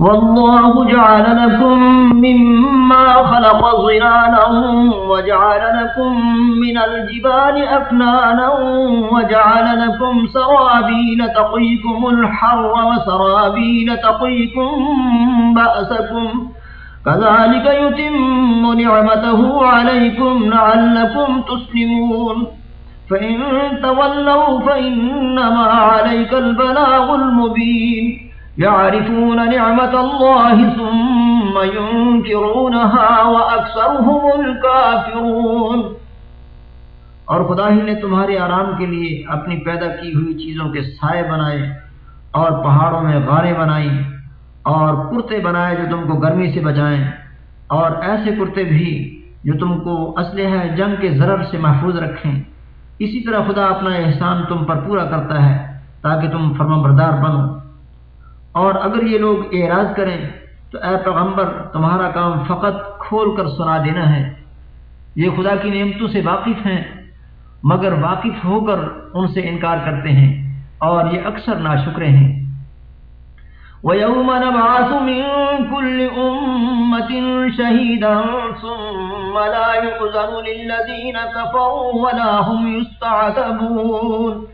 والله جعل لكم مما خلق ظلالا وجعل لكم من الجبال أفنانا وجعل لكم سرابيل تقيكم الحر وسرابيل تقيكم بأسكم كذلك يتم نعمته عليكم لعلكم تسلمون فإن تولوا فإنما عليك البلاغ المبين يعرفون نعمة الله ثم ينكرونها وأكثرهم الكافرون۔ اور خدا ہی نے تمہارے آرام کے لیے اپنی پیدا کی ہوئی چیزوں کے سائے بنائے اور پہاڑوں میں غاریں بنائی اور کرتے بنائے جو تم کو گرمی سے بچائیں۔ اور ایسے کرتے بھی جو تم کو اسلحہ جنگ کے ضرر سے محفوظ رکھیں۔ اسی طرح خدا اپنا احسان تم پر پورا کرتا ہے تاکہ تم فرم بردار بنو۔ اور اگر یہ لوگ اعراض کریں تو اے پیغمبر، تمہارا کام فقط کھول کر سنا دینا ہے۔ یہ خدا کی نعمتوں سے واقف ہیں، مگر واقف ہو کر ان سے انکار کرتے ہیں اور یہ اکثر ناشکرے ہیں۔ وَيَوْمَ نَبْعَثُ مِن كُلِّ أُمَّةٍ شَهِيدًا ثُمَّ لَا يُؤْذَنُ لِلَّذِينَ كَفَرُوا وَلَا هُمْ يُسْتَعْتَبُونَ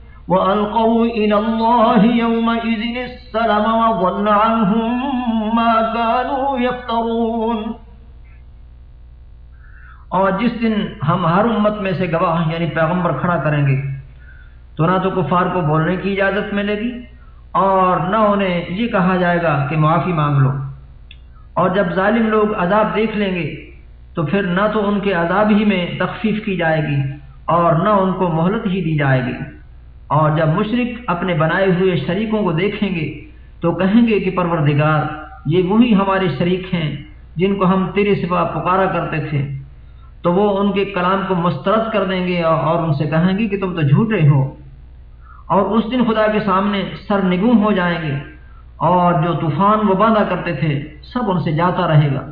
وَأَلْقَوْا إِلَى اللَّهِ يَوْمَئِذٍ السَّلَمَ وَضَلَّ عَنْهُمْ مَا كَانُوا يَفْتَرُونَ۔ اور جس دن ہم ہر امت میں سے گواہ یعنی پیغمبر کھڑا کریں گے، تو نہ تو کفار کو بولنے کی اجازت ملے گی اور نہ انہیں یہ کہا جائے گا کہ معافی مانگ لو۔ اور جب ظالم لوگ عذاب دیکھ لیں گے، تو پھر نہ تو ان کے عذاب ہی میں تخفیف کی جائے گی اور نہ ان کو مہلت ہی دی جائے گی۔ اور جب مشرق اپنے بنائے ہوئے شریکوں کو دیکھیں گے تو کہیں گے کہ پروردگار، یہ وہی ہمارے شریک ہیں جن کو ہم تیرے سوا پکارا کرتے تھے۔ تو وہ ان کے کلام کو مسترد کر دیں گے اور ان سے کہیں گے کہ تم تو جھوٹے ہو۔ اور اس دن خدا کے سامنے سر نگوم ہو جائیں گے اور جو طوفان وہ باندھا کرتے تھے، سب ان سے جاتا رہے گا۔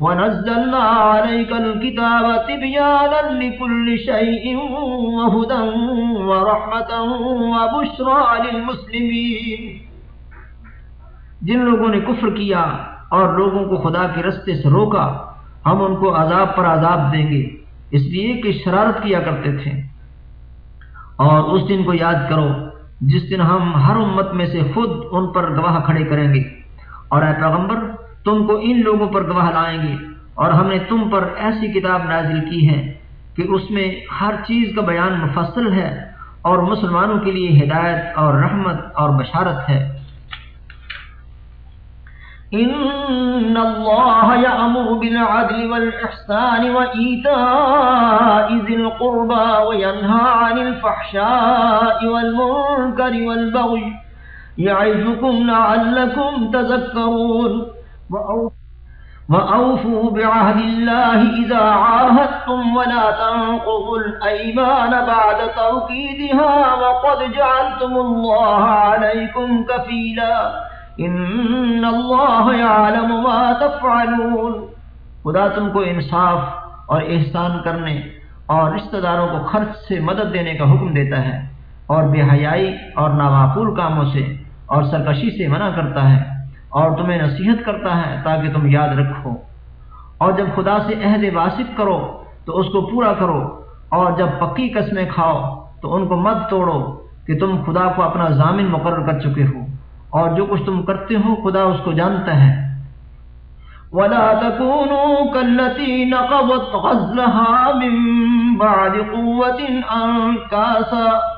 ونزلنا عليك الكتاب تبيانا لكل شيء وهدى ورحمة وبشرى للمسلمين۔ جن لوگوں نے کفر کیا اور لوگوں کو خدا کے رستے سے روکا، ہم ان کو عذاب پر عذاب دیں گے، اس لیے کہ شرارت کیا کرتے تھے۔ اور اس دن کو یاد کرو، جس دن ہم ہر امت میں سے خود ان پر گواہ کھڑے کریں گے۔ اور اے پیغمبر تم کو ان لوگوں پر گواہ لائیں گے۔ اور ہم نے تم پر ایسی کتاب نازل کی ہے کہ اس میں ہر چیز کا بیان مفصل ہے اور مسلمانوں کے لیے ہدایت اور رحمت اور بشارت ہے۔ ان اللہ یامر بالعدل والاحسان وایتاء ذی القربى وینهى عن الفحشاء والمنکر والبغي یعظکم لعلکم تذکرون وأوفوا بعهد الله إذا عاهدتم ولا تنقضوا الأيمان بعد توكيدها وقد جعلتم الله عليكم كفيلا إن الله يعلم ما تفعلون۔ خدا تم کو انصاف اور احسان کرنے اور رشتہ داروں کو خرچ سے مدد دینے کا حکم دیتا ہے اور بے حیائی اور نامعقول کاموں سے اور سرکشی سے منع کرتا ہے۔ اور تمہیں نصیحت کرتا ہے تاکہ تم یاد رکھو۔ اور جب خدا سے عہد واسف کرو، تو اس کو پورا کرو۔ اور جب پکی قسمیں کھاؤ، تو ان کو مت توڑو کہ تم خدا کو اپنا ضامن مقرر کر چکے ہو۔ اور جو کچھ تم کرتے ہو، خدا اس کو جانتا ہے۔ ولا تكونوا كالتي نقضت غزلها من بعد قوة أنكاسا۔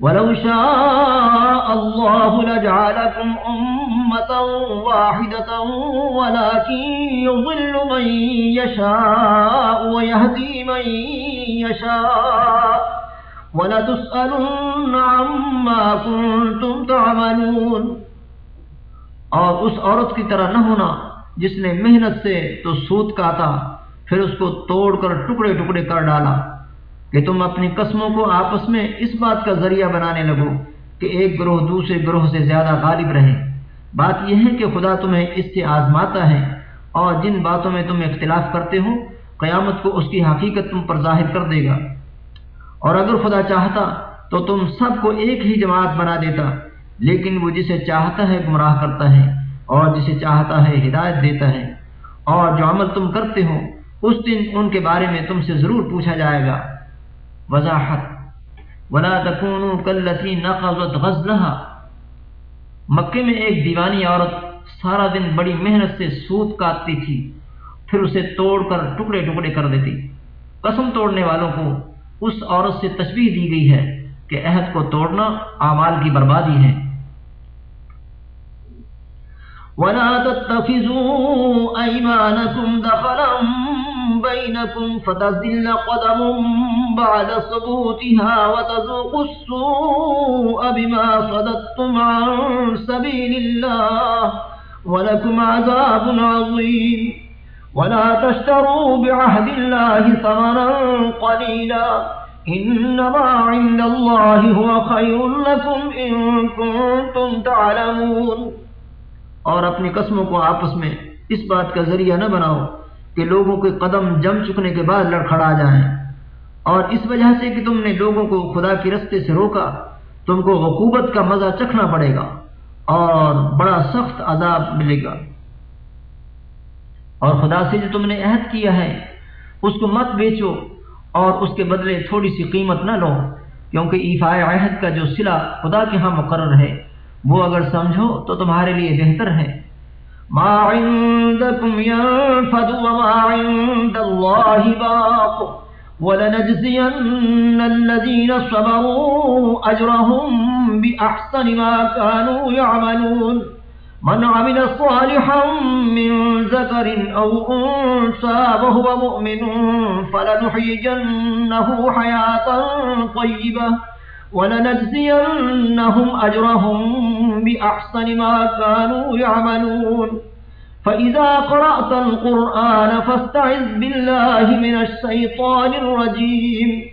ولو شاء الله لجعلكم أمة واحدة ولكن يضل من يشاء ويهدي من يشاء ولتسألن عما كنتم تعملون اور اس عورت کی طرح نہ ہونا جس نے محنت سے تو سوت کاتا، پھر اس کو توڑ کر ٹکڑے ٹکڑے کر ڈالا۔ کہ تم اپنی قسموں کو آپس میں اس بات کا ذریعہ بنانے لگو کہ ایک گروہ دوسرے گروہ سے زیادہ غالب رہے۔ بات یہ ہے کہ خدا تمہیں اس سے آزماتا ہے اور جن باتوں میں تم اختلاف کرتے ہو، قیامت کو اس کی حقیقت تم پر ظاہر کر دے گا۔ اور اگر خدا چاہتا تو تم سب کو ایک ہی جماعت بنا دیتا، لیکن وہ جسے چاہتا ہے گمراہ کرتا ہے اور جسے چاہتا ہے ہدایت دیتا ہے۔ اور جو عمل تم کرتے ہو، اس دن ان کے بارے میں تم سے ضرور پوچھا جائے گا۔ وضاحت۔ ولا تكونوا كالتي نقضت غزلها۔ مکے میں ایک دیوانی عورت سارا دن بڑی محنت سے سوت کاٹتی تھی، پھر اسے توڑ کر ٹکڑے ٹکڑے کر دیتی۔ قسم توڑنے والوں کو اس عورت سے تشبیح دی گئی ہے کہ عہد کو توڑنا اعمال کی بربادی ہے۔ ولا تتخذوا ايمانكم دخلا بينكم فتزل قدم بعد ثبوتها وتذوقوا السوء بما صددتم عن سبيل الله ولكم عذاب عظيم ولا تشتروا بعهد الله ثمنا قليلا إنما عند الله هو خير لكم إن كنتم تعلمون اور اپنی قسموں کو آپس میں اس بات کا ذریعہ نہ بناؤ کہ لوگوں کے قدم جم چکنے کے بعد لڑکھڑا جائیں۔ اور اس وجہ سے کہ تم نے لوگوں کو خدا کے رستے سے روکا، تم کو حکومت کا مزہ چکھنا پڑے گا اور بڑا سخت عذاب ملے گا۔ اور خدا سے جو تم نے عہد کیا ہے، اس کو مت بیچو اور اس کے بدلے تھوڑی سی قیمت نہ لو، کیونکہ ایفائے عہد کا جو صلہ خدا کے ہاں مقرر ہے، وہ اگر سمجھو تو تمہارے لیے بہتر ہے۔ ما عندكم ينفد وما عند الله باق. ولنجزين الذين صبروا أجرهم بأحسن ما كانوا يعملون. من عمل صالحا من ذكر أو أنسى وهو مؤمن فلنحيجنه حياة طيبة. ولنجزينهم أجرهم بأحسن ما كانوا يعملون. فإذا قرأت القرآن فاستعذ بالله من الشيطان الرجيم.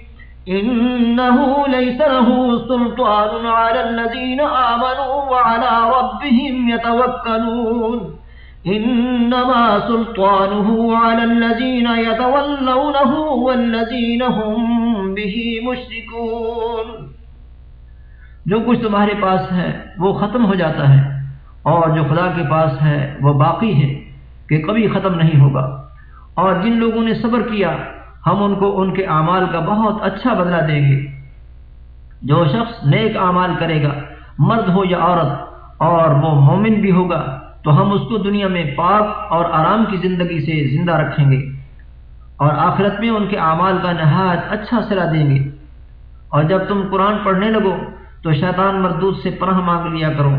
إنه ليس له سلطان على الذين آمنوا وعلى ربهم يتوكلون. إنما سلطانه على الذين يتولونه والذين هم به مشركون. جو کچھ تمہارے پاس ہے وہ ختم ہو جاتا ہے اور جو خدا کے پاس ہے وہ باقی ہے کہ کبھی ختم نہیں ہوگا۔ اور جن لوگوں نے صبر کیا، ہم ان کو ان کے اعمال کا بہت اچھا بدلہ دیں گے۔ جو شخص نیک اعمال کرے گا، مرد ہو یا عورت، اور وہ مومن بھی ہوگا، تو ہم اس کو دنیا میں پاک اور آرام کی زندگی سے زندہ رکھیں گے۔ اور آخرت میں ان کے اعمال کا نہایت اچھا صلاح دیں گے۔ اور جب تم قرآن پڑھنے لگو تو شیطان مردود سے پناہ مانگ لیا کرو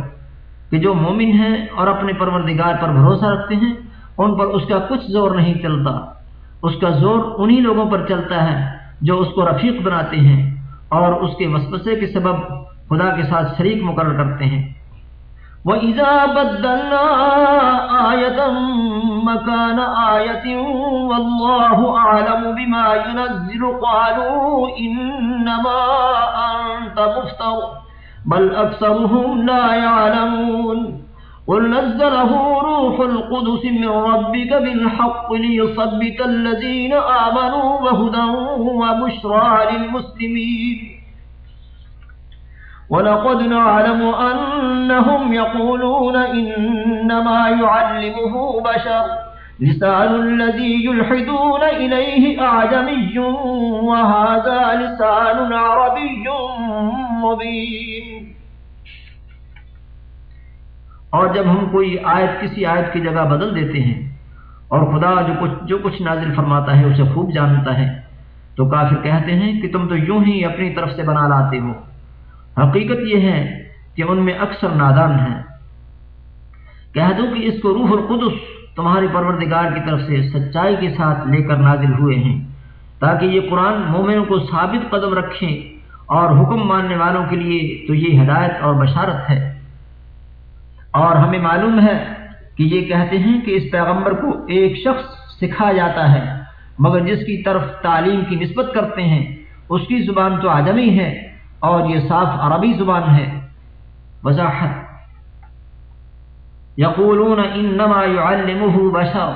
کہ جو مومن ہیں اور اپنے پروردگار پر بھروسہ رکھتے ہیں، ان پر اس کا کچھ زور نہیں چلتا۔ اس کا زور انہی لوگوں پر چلتا ہے جو اس کو رفیق بناتے ہیں اور اس کے وسوسے کے سبب خدا کے ساتھ شریک مقرر کرتے ہیں۔ وَإِذَا بَدَّلْنَا آيَةً مَكَانَ آيَةٍ وَاللَّهُ أَعْلَمُ بِمَا يُنَزِّلُ قَالُوا إِنَّمَا أَنْتَ مُفْتَرٌ، بل أكثرهم لا يعلمون. قل نزله روح القدس من ربك بالحق ليصبت الذين آمنوا وهدى وبشرى للمسلمين. ولقد نعلم أنهم يقولون إنما يعلمه بشر. لسان الذي يلحدون إليه أعجمي وهذا لسان عربي مبين. اور جب ہم کوئی آیت کسی آیت کی جگہ بدل دیتے ہیں اور خدا جو کچھ جو کچھ نازل فرماتا ہے اسے خوب جانتا ہے، تو کافر کہتے ہیں کہ تم تو یوں ہی اپنی طرف سے بنا لاتے ہو۔ حقیقت یہ ہے کہ ان میں اکثر نادان ہیں۔ کہہ دو کہ اس کو روح القدس تمہاری پروردگار کی طرف سے سچائی کے ساتھ لے کر نازل ہوئے ہیں، تاکہ یہ قرآن مومنوں کو ثابت قدم رکھیں اور حکم ماننے والوں کے لیے تو یہ ہدایت اور بشارت ہے۔ اور ہمیں معلوم ہے کہ یہ کہتے ہیں کہ اس پیغمبر کو ایک شخص سکھا جاتا ہے، مگر جس کی طرف تعلیم کی نسبت کرتے ہیں، اس کی زبان تو آدمی ہے۔ اور یہ صاف عربی زبان ہے۔ وضاحت۔ یقولون انما يعلمه بشر۔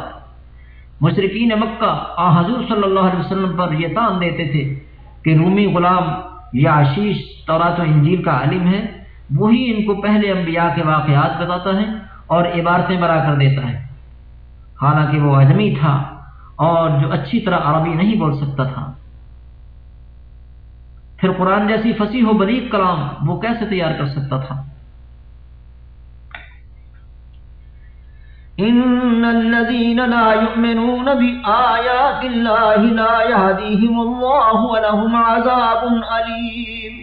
مشرقین مکہ آ حضور صلی اللہ علیہ وسلم پر یہ تان دیتے تھے کہ رومی غلام یا عشیش تورات و انجیل کا عالم ہے۔ وہی ان کو پہلے انبیاء کے واقعات بتاتا ہے اور عبارتیں برا کر دیتا ہے۔ حالانکہ وہ آدمی تھا اور جو اچھی طرح عربی نہیں بول سکتا تھا۔ پھر قرآن جیسی فصیح و بلیغ کلام وہ کیسے تیار کر سکتا تھا؟ ان الذين لا يؤمنون بآيات الله لا يهديهم الله ولهم عذاب أليم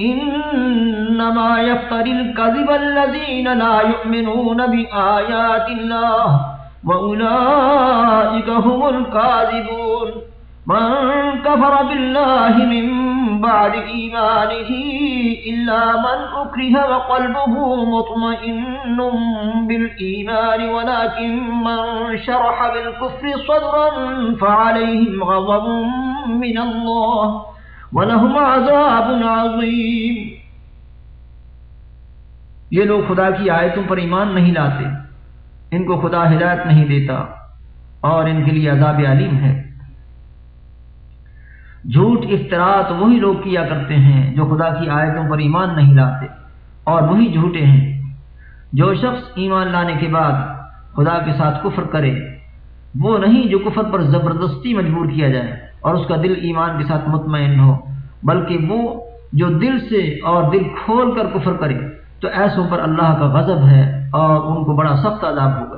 انما يفتر الكذب الذين لا يؤمنون بآيات الله وأولئك هم الكاذبون. من كفر بالله من بعد إيمانه إلا من أكره وقلبه مطمئن بالإيمان، ولكن من شرح بالكفر صدرا فعليهم غضب من الله، ولهم عذاب عظيم. یہ لوگ خدا کی آیتوں پر ایمان نہیں لاتے، ان کو خدا ہدایت نہیں دیتا، اور ان کے لیے عذاب علیم ہے۔ جھوٹ افطرا تو وہی لوگ کیا کرتے ہیں جو خدا کی آیتوں پر ایمان نہیں لاتے اور وہی جھوٹے ہیں۔ جو شخص ایمان لانے کے بعد خدا کے ساتھ کفر کرے، وہ نہیں جو کفر پر زبردستی مجبور کیا جائے اور اس کا دل ایمان کے ساتھ مطمئن ہو، بلکہ وہ جو دل سے اور دل کھول کر کفر کرے، تو ایسوں پر اللہ کا غضب ہے اور ان کو بڑا سخت عذاب ہوگا۔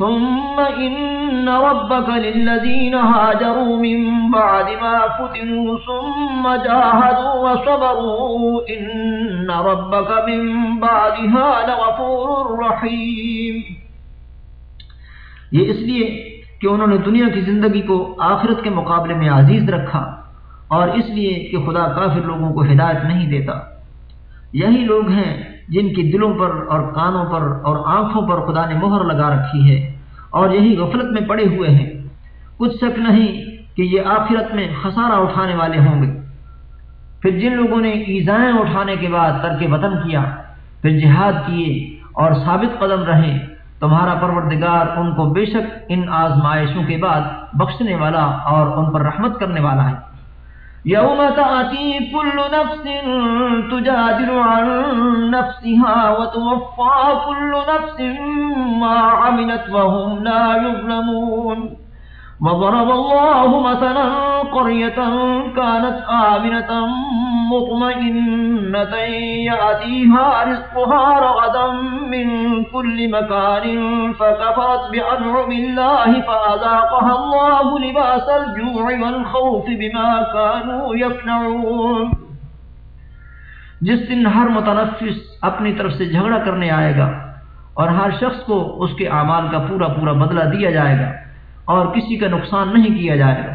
ثم إن ربك للذين هاجروا من بعد ما فتنوا ثم جاهدوا وصبروا إن ربك من بعدها لغفور رحيم یہ اس لیے کہ انہوں نے دنیا کی زندگی کو آخرت کے مقابلے میں عزیز رکھا اور اس لیے کہ خدا کافر لوگوں کو ہدایت نہیں دیتا۔ یہی لوگ ہیں جن کی دلوں پر اور کانوں پر اور آنکھوں پر خدا نے مہر لگا رکھی ہے اور یہی غفلت میں پڑے ہوئے ہیں۔ کچھ شک نہیں کہ یہ آخرت میں خسارہ اٹھانے والے ہوں گے۔ پھر جن لوگوں نے ایزائیں اٹھانے کے بعد ترک وطن کیا، پھر جہاد کیے اور ثابت قدم رہے، تمہارا پروردگار ان کو بے شک ان آزمائشوں کے بعد بخشنے والا اور ان پر رحمت کرنے والا ہے۔ يوم تأتي كل نفس تجادل عن نفسها وتوفى كل نفس ما عملت وهم لا يظلمون وضرب الله مثلا قرية كانت آمنة مطمئنة يأتيها رزقها رغدا من كل مكان فكفرت بأنعم الله فأذاقها الله لباس الجوع والخوف بما كانوا يفنعون جس دن ہر متنفس اپنی طرف سے جھگڑا کرنے آئے گا اور ہر شخص کو اس کے اعمال کا پورا پورا بدلہ دیا جائے گا۔ اور کسی کا نقصان نہیں کیا جائے گا۔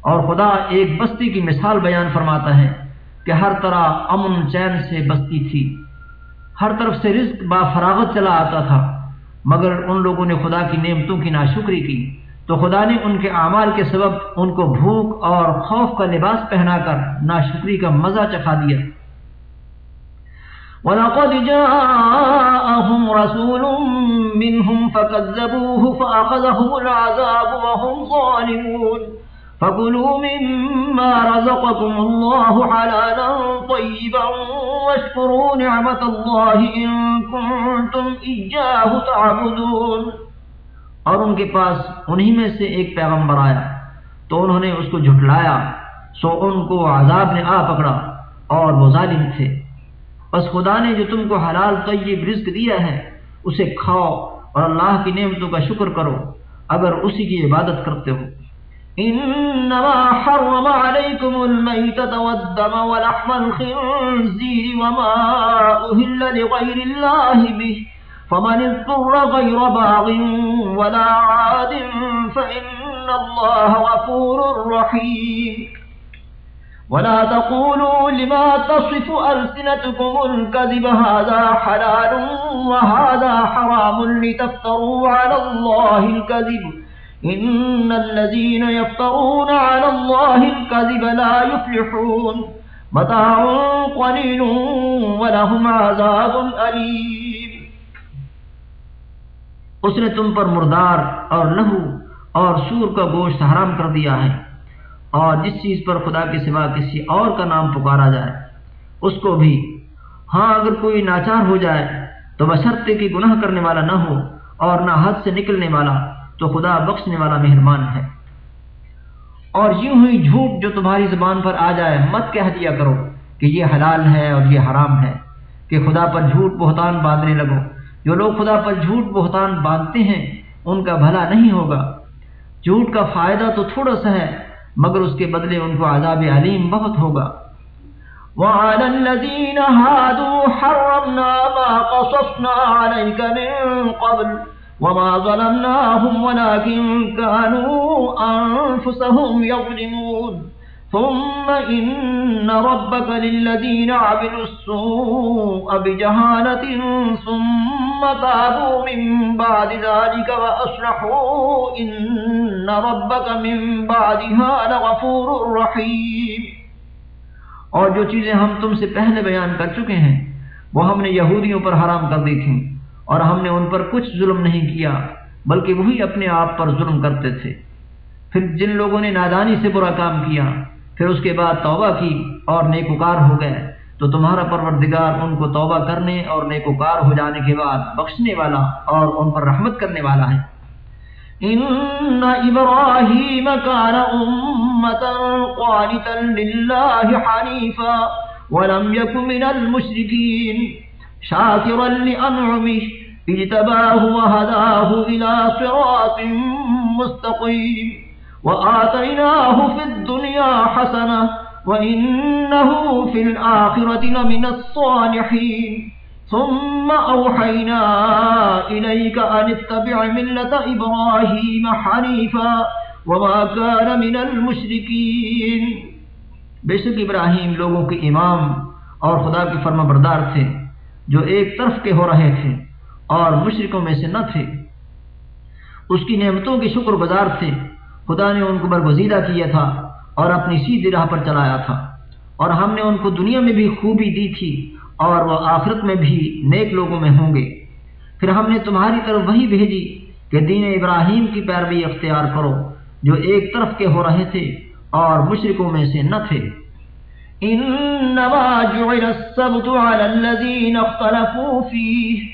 اور خدا ایک بستی کی مثال بیان فرماتا ہے کہ ہر طرح امن چین سے بستی تھی۔ ہر طرف سے رزق با فراغت چلا آتا تھا، مگر ان لوگوں نے خدا کی نعمتوں کی ناشکری کی۔ تو خدا نے ان کے اعمال کے سبب ان کو بھوک اور خوف کا لباس پہنا کر ناشکری کا مزہ چکھا دیا۔ وَلَقَدْ جَاءَهُمْ رَسُولٌ مِّنْهُمْ فَكَذَّبُوهُ فَأَخَذَهُمُ الْعَذَابُ وَهُمْ ظَالِمُونَ. فكلوا مما رزقكم الله حلالا طيبا واشكروا نعمة الله إن كنتم إياه تعبدون. اور ان کے پاس انہی میں سے ایک پیغمبر آیا تو انہوں نے اس کو جھٹلایا، سو ان کو عذاب نے آ پکڑا اور وہ ظالم تھے۔ بس خدا نے جو تم کو حلال طیب رزق دیا ہے، اسے کھاؤ اور اللہ کی نعمتوں کا شکر کرو، اگر اسی کی عبادت کرتے ہو۔ إنما حرم عليكم الميتة والدم ولحم الخنزير وما أهل لغير الله به، فمن اضطر غير باغ ولا عاد فإن الله غفور رحيم ولا تقولوا لما تصف ألسنتكم الكذب هذا حلال وهذا حرام لتفتروا على الله الكذب. ان الذين يفترون على الله الكذب لا يفلحون. متاع قليل ولهم عذاب اليم اس نے تم پر مردار اور لہو اور سور کا گوشت حرام کر دیا ہے۔ اور جس چیز پر خدا کے سوا کسی اور کا نام پکارا جائے، اس کو بھی۔ ہاں اگر کوئی ناچار ہو جائے تو بشرطے کی گناہ کرنے والا نہ ہو اور نہ حد سے نکلنے والا تو خدا بخشنے والا مہربان ہے۔ اور یوں ہی جھوٹ جو تمہاری زبان پر آ جائے، مت کہہ دیا کرو کہ یہ حلال ہے اور یہ حرام ہے، کہ خدا پر جھوٹ بہتان باندھنے لگو۔ جو لوگ خدا پر جھوٹ بہتان باندھتے ہیں، ان کا بھلا نہیں ہوگا۔ جھوٹ کا فائدہ تو تھوڑا سا ہے مگر اس کے بدلے ان کو عذاب علیم بہت ہوگا۔ وعلى الذين هادوا حرمنا ما قصصنا عليك من قبل وما ظلمناهم ولكن كانوا أنفسهم يظلمون۔ ثم إن ربك للذين عبلوا السوء بجهالة ثم تابوا من بعد ذلك وأصلحوا إن ربك من بعدها لغفور رحيم۔ اور جو چیزیں ہم تم سے پہلے بیان کر چکے ہیں، وہ ہم نے یہودیوں پر حرام کر دی تھیں اور ہم نے ان پر کچھ ظلم نہیں کیا، بلکہ وہی اپنے آپ پر ظلم کرتے تھے۔ پھر جن لوگوں نے نادانی سے برا کام کیا پھر اس کے بعد توبہ کی اور نیکوکار ہو گئے۔ تو تمہارا پروردگار ان کو توبہ کرنے اور نیکوکار ہو جانے کے بعد بخشنے والا اور ان پر رحمت کرنے والا ہے۔ ان ابراہیم کان امتا قانتا للہ حنیفا ولم یک من المشرکین شاكرا لأنعمه اجتباه وهداه إلى صراط مستقيم وآتيناه في الدنيا حسنة وإنه في الآخرة لمن الصالحين. ثم أوحينا إليك أن اتبع ملة إبراهيم حنيفا وما كان من المشركين. بے شک ابراہیم لوگوں کے امام اور خدا کے فرما بردار تھے جو ایک طرف کے ہو رہے تھے اور مشرقوں میں سے نہ تھے۔ اس کی نعمتوں کے شکر گزار تھے۔ خدا نے ان کو برگزیدہ کیا تھا اور اپنی سیدھی راہ پر چلایا تھا اور ہم نے ان کو دنیا میں بھی خوبی دی تھی اور وہ آخرت میں بھی نیک لوگوں میں ہوں گے۔ پھر ہم نے تمہاری طرف وہی بھیجی کہ دین ابراہیم کی پیروی اختیار کرو جو ایک طرف کے ہو رہے تھے اور مشرقوں میں سے نہ تھے۔ إنما جعل السبت على الذين اختلفوا فيه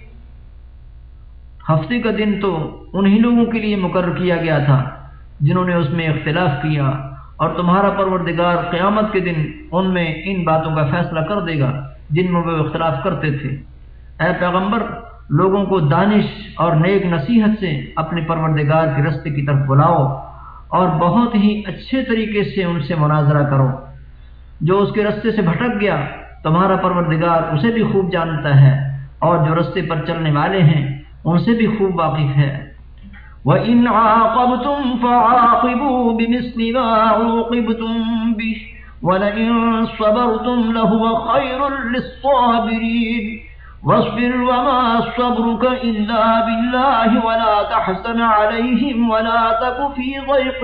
ہفتے کا دن تو انہی لوگوں کے لیے مقرر کیا گیا تھا، جنہوں نے اس میں اختلاف کیا اور تمہارا پروردگار قیامت کے دن ان میں ان باتوں کا فیصلہ کر دے گا جن میں وہ اختلاف کرتے تھے۔ اے پیغمبر، لوگوں کو دانش اور نیک نصیحت سے اپنے پروردگار کے رستے کی طرف بلاؤ اور بہت ہی اچھے طریقے سے ان سے مناظرہ کرو۔ جو اس کے رستے سے بھٹک گیا، تمہارا پروردگار اسے بھی خوب جانتا ہے اور جو رستے پر چلنے والے ہیں ان سے بھی خوب واقف ہے۔ وَإِنْ عَاقَبْتُمْ فَعَاقِبُوا بِمِثْلِ مَا عُوقِبْتُمْ بِهِ وَلَئِن صَبَرْتُمْ لَهُوَ خَيْرٌ لِلصَّابِرِينَ۔ واصبر وما صبرك إلا بالله ولا تحزن عليهم ولا تك في ضيق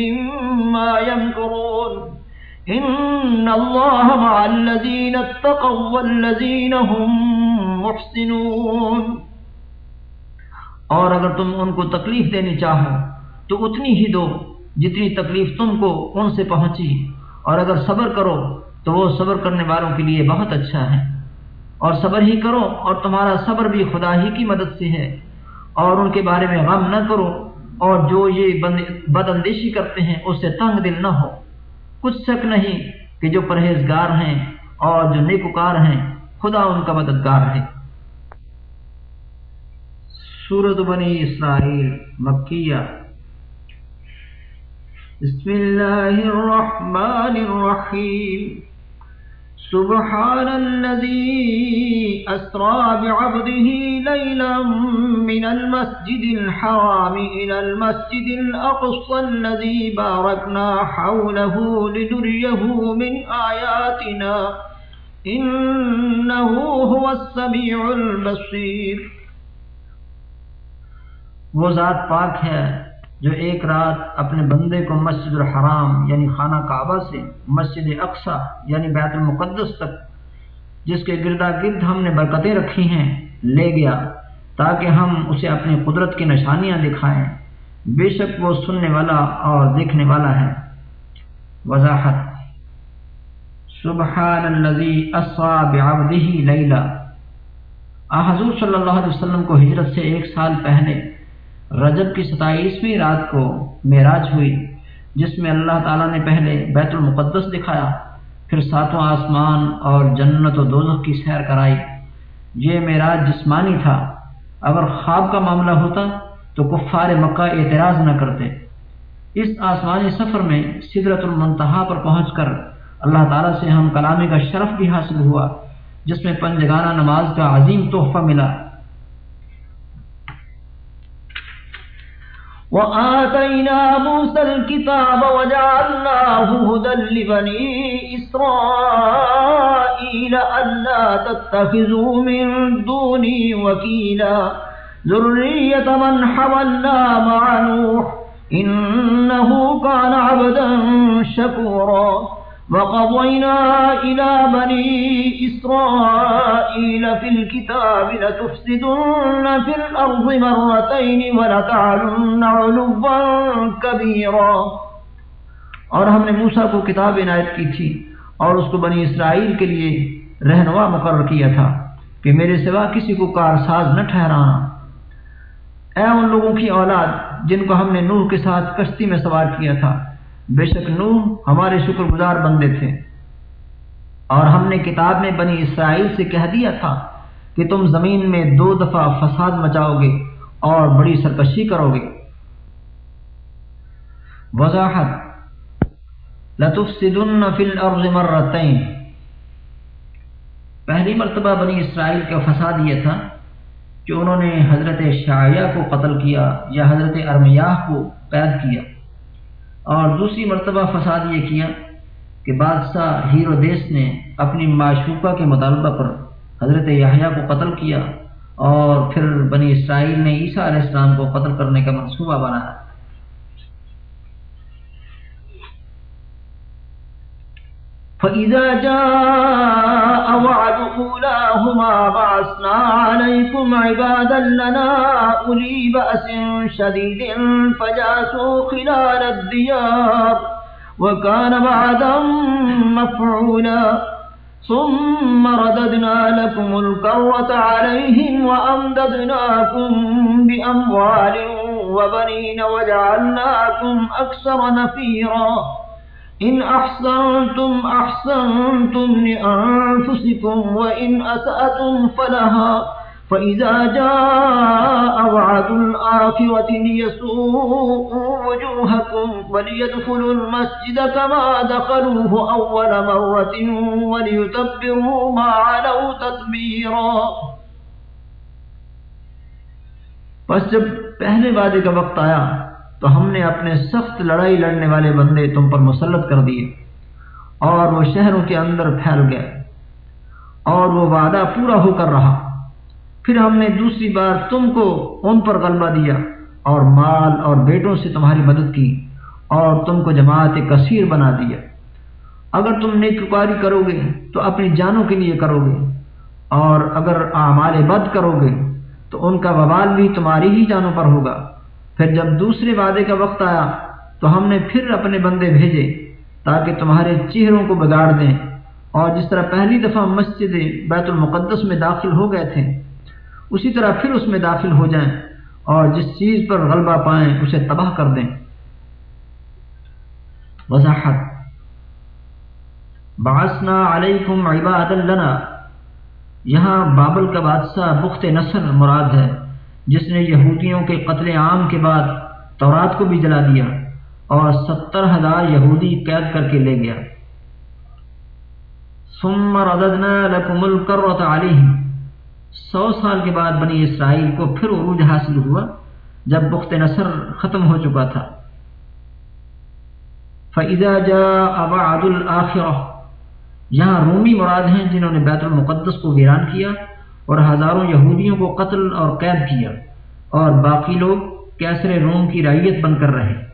مما يمكرون۔ إن الله مع الذين اتقوا والذين هم محسنون۔ اور اگر تم ان کو تکلیف دینی چاہو، تو اتنی ہی دو جتنی تکلیف تم کو ان سے پہنچی۔ اور اگر صبر کرو، تو وہ صبر کرنے والوں کے لیے بہت اچھا ہے۔ اور صبر ہی کرو، اور تمہارا صبر بھی خدا ہی کی مدد سے ہے۔ اور ان کے بارے میں غم نہ کرو، اور جو یہ بد اندیشی کرتے ہیں اس سے تنگ دل نہ ہو۔ کچھ شک نہیں کہ جو پرہیزگار ہیں اور جو نیکوکار ہیں، خدا ان کا مددگار ہے۔ سورت بنی اسرائیل مکیہ بسم اللہ الرحمن الرحیم سبحان الذي أسرى بعبده ليلا من المسجد الحرام إلى المسجد الأقصى الذي باركنا حوله لنريه من آياتنا. إنه هو السميع البصير. وہ ذات پاک ہے جو ایک رات اپنے بندے کو مسجد الحرام یعنی خانہ کعبہ سے مسجد اقسا یعنی بیت المقدس تک، جس کے گردا گرد ہم نے برکتیں رکھی ہیں، لے گیا تاکہ ہم اسے اپنی قدرت کی نشانیاں دکھائیں۔ بے شک وہ سننے والا اور دیکھنے والا ہے۔ وضاحت۔ سبحان لیلا۔ حضور صلی اللہ علیہ وسلم کو ہجرت سے ایک سال پہلے رجب کی ستائیسویں رات کو معراج ہوئی، جس میں اللہ تعالیٰ نے پہلے بیت المقدس دکھایا، پھر ساتواں آسمان اور جنت و دوزخ کی سیر کرائی۔ یہ معراج جسمانی تھا۔ اگر خواب کا معاملہ ہوتا تو کفار مکہ اعتراض نہ کرتے۔ اس آسمانی سفر میں سدرت المنتہا پر پہنچ کر اللہ تعالیٰ سے ہم کلامی کا شرف بھی حاصل ہوا، جس میں پنجگانہ نماز کا عظیم تحفہ ملا۔ وآتينا موسى الكتاب وجعلناه هدى لبني إسرائيل ألا تتخذوا من دوني وكيلا ذرية من حولنا مع نوح إنه كان عبدا شكورا وقضينا إلى بني إسرائيل في الكتاب لتفسدن في الأرض مرتين ولتعلن علبا كبيرا۔ اور ہم نے موسیٰ کو کتاب عنایت کی تھی اور اس کو بنی اسرائیل کے لیے رہنما مقرر کیا تھا کہ میرے سوا کسی کو کارساز نہ ٹھہرانا۔ اے ان لوگوں کی اولاد جن کو ہم نے نوح کے ساتھ کشتی میں سوار کیا تھا بے شک نو ہمارے شکر گزار بندے تھے۔ اور ہم نے کتاب میں بنی اسرائیل سے کہہ دیا تھا کہ تم زمین میں دو دفعہ فساد مچاؤ گے اور بڑی سرکشی کرو گے۔ وضاحت فی الارض مرتین۔ پہلی مرتبہ بنی اسرائیل کا فساد یہ تھا کہ انہوں نے حضرت شاعیہ کو قتل کیا یا حضرت ارمیاہ کو قید کیا۔ اور دوسری مرتبہ فساد یہ کیا کہ بادشاہ ہیرو دیس نے اپنی معشوقہ کے مطالبہ پر حضرت یحییٰ کو قتل کیا اور پھر بنی اسرائیل نے عیسیٰ علیہ السلام کو قتل کرنے کا منصوبہ بنایا۔ فَإِذَا جَاءَ وَعْدُ أُولَاهُمَا بَعَثْنَا عَلَيْكُمْ عِبَادًا لَنَا أُولِي بَأْسٍ شَدِيدٍ فَجَاسُوا خِلَالَ الدِّيَارِ وَكَانَ بَعْدًا مَفْعُولًا ثُمَّ رَدَدْنَا لَكُمُ الْكَرَّةَ عَلَيْهِمْ وَأَمْدَدْنَاكُمْ بِأَمْوَالٍ وَبَنِينَ وَجَعَلْنَاكُمْ أَكْثَرَ نَفِيرًا ان احسنتم احسنتم لانفسكم وان اساتم فلها فإذا جاء وعد الآخرة ليسوءوا وجوهكم وليدخلوا المسجد كما دخلوه أول مرة وليتبروا ما علوا تطبيرا بس جب پہلے وعدے کا وقت آیا تو ہم نے اپنے سخت لڑائی لڑنے والے بندے تم پر مسلط کر دیے اور وہ شہروں کے اندر پھیل گئے اور وہ وعدہ پورا ہو کر رہا۔ پھر ہم نے دوسری بار تم کو ان پر غلبہ دیا اور مال اور بیٹوں سے تمہاری مدد کی اور تم کو جماعت کثیر بنا دیا۔ اگر تم نیکاری کرو گے تو اپنی جانوں کے لیے کرو گے اور اگر اعمال بد کرو گے تو ان کا وبال بھی تمہاری ہی جانوں پر ہوگا۔ پھر جب دوسرے وعدے کا وقت آیا تو ہم نے پھر اپنے بندے بھیجے تاکہ تمہارے چہروں کو بگاڑ دیں اور جس طرح پہلی دفعہ مسجد بیت المقدس میں داخل ہو گئے تھے، اسی طرح پھر اس میں داخل ہو جائیں اور جس چیز پر غلبہ پائیں اسے تباہ کر دیں۔ وضاحت۔ باسنا علیکم عباد لنا۔ یہاں بابل کا بادشاہ بخت نصر مراد ہے۔ جس نے یہودیوں کے قتل عام کے بعد تورات کو بھی جلا دیا اور ستر ہزار یہودی قید کر کے لے گیا۔ ثم رددنا لكم الكرة عليهم سو سال کے بعد بنی اسرائیل کو پھر عروج حاصل ہوا جب بخت نصر ختم ہو چکا تھا۔ فَإِذَا جَاءَ وَعْدُ الْآخِرَةِ۔ یہاں رومی مراد ہیں جنہوں نے بیت المقدس کو ویران کیا۔ اور ہزاروں یہودیوں کو قتل اور قید کیا اور باقی لوگ کیسر روم کی رعیت بن کر رہے۔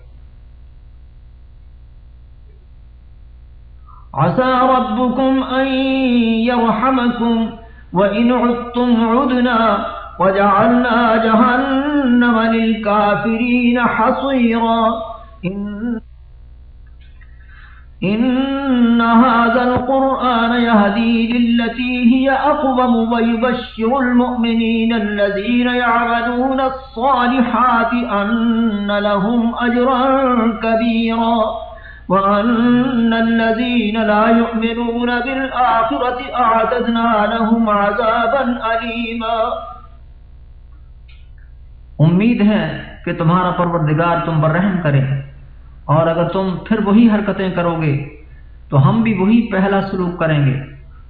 عسى ربكم أن يرحمكم وإن عدتم عدنا وجعلنا جهنم للكافرين حصيرا إن إن هذا القرآن يهدي للتي هي أقوم ويبشر المؤمنين الذين يعملون الصالحات أن لهم أجرا كبيرا وأن الذين لا يؤمنون بالآخرة أعتدنا لهم عذابا أليما امید ہے کہ تمہارا پروردگار تم پر رحم کرے اور اگر تم پھر وہی حرکتیں کرو گے، تو ہم بھی وہی پہلا سلوک کریں گے۔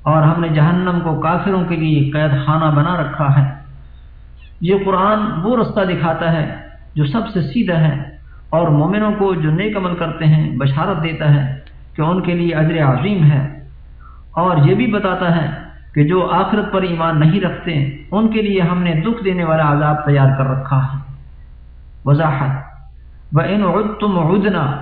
اور ہم نے جہنم کو کافروں کے لیے قید خانہ بنا رکھا ہے۔ یہ قرآن وہ رستہ دکھاتا ہے جو سب سے سیدھا ہے اور مومنوں کو جو نیک عمل کرتے ہیں، بشارت دیتا ہے کہ ان کے لیے اجر عظیم ہے۔ اور یہ بھی بتاتا ہے کہ جو آخرت پر ایمان نہیں رکھتے، ان کے لیے ہم نے دکھ دینے والا عذاب تیار کر رکھا ہے۔ وضاحت و ان تم عدنا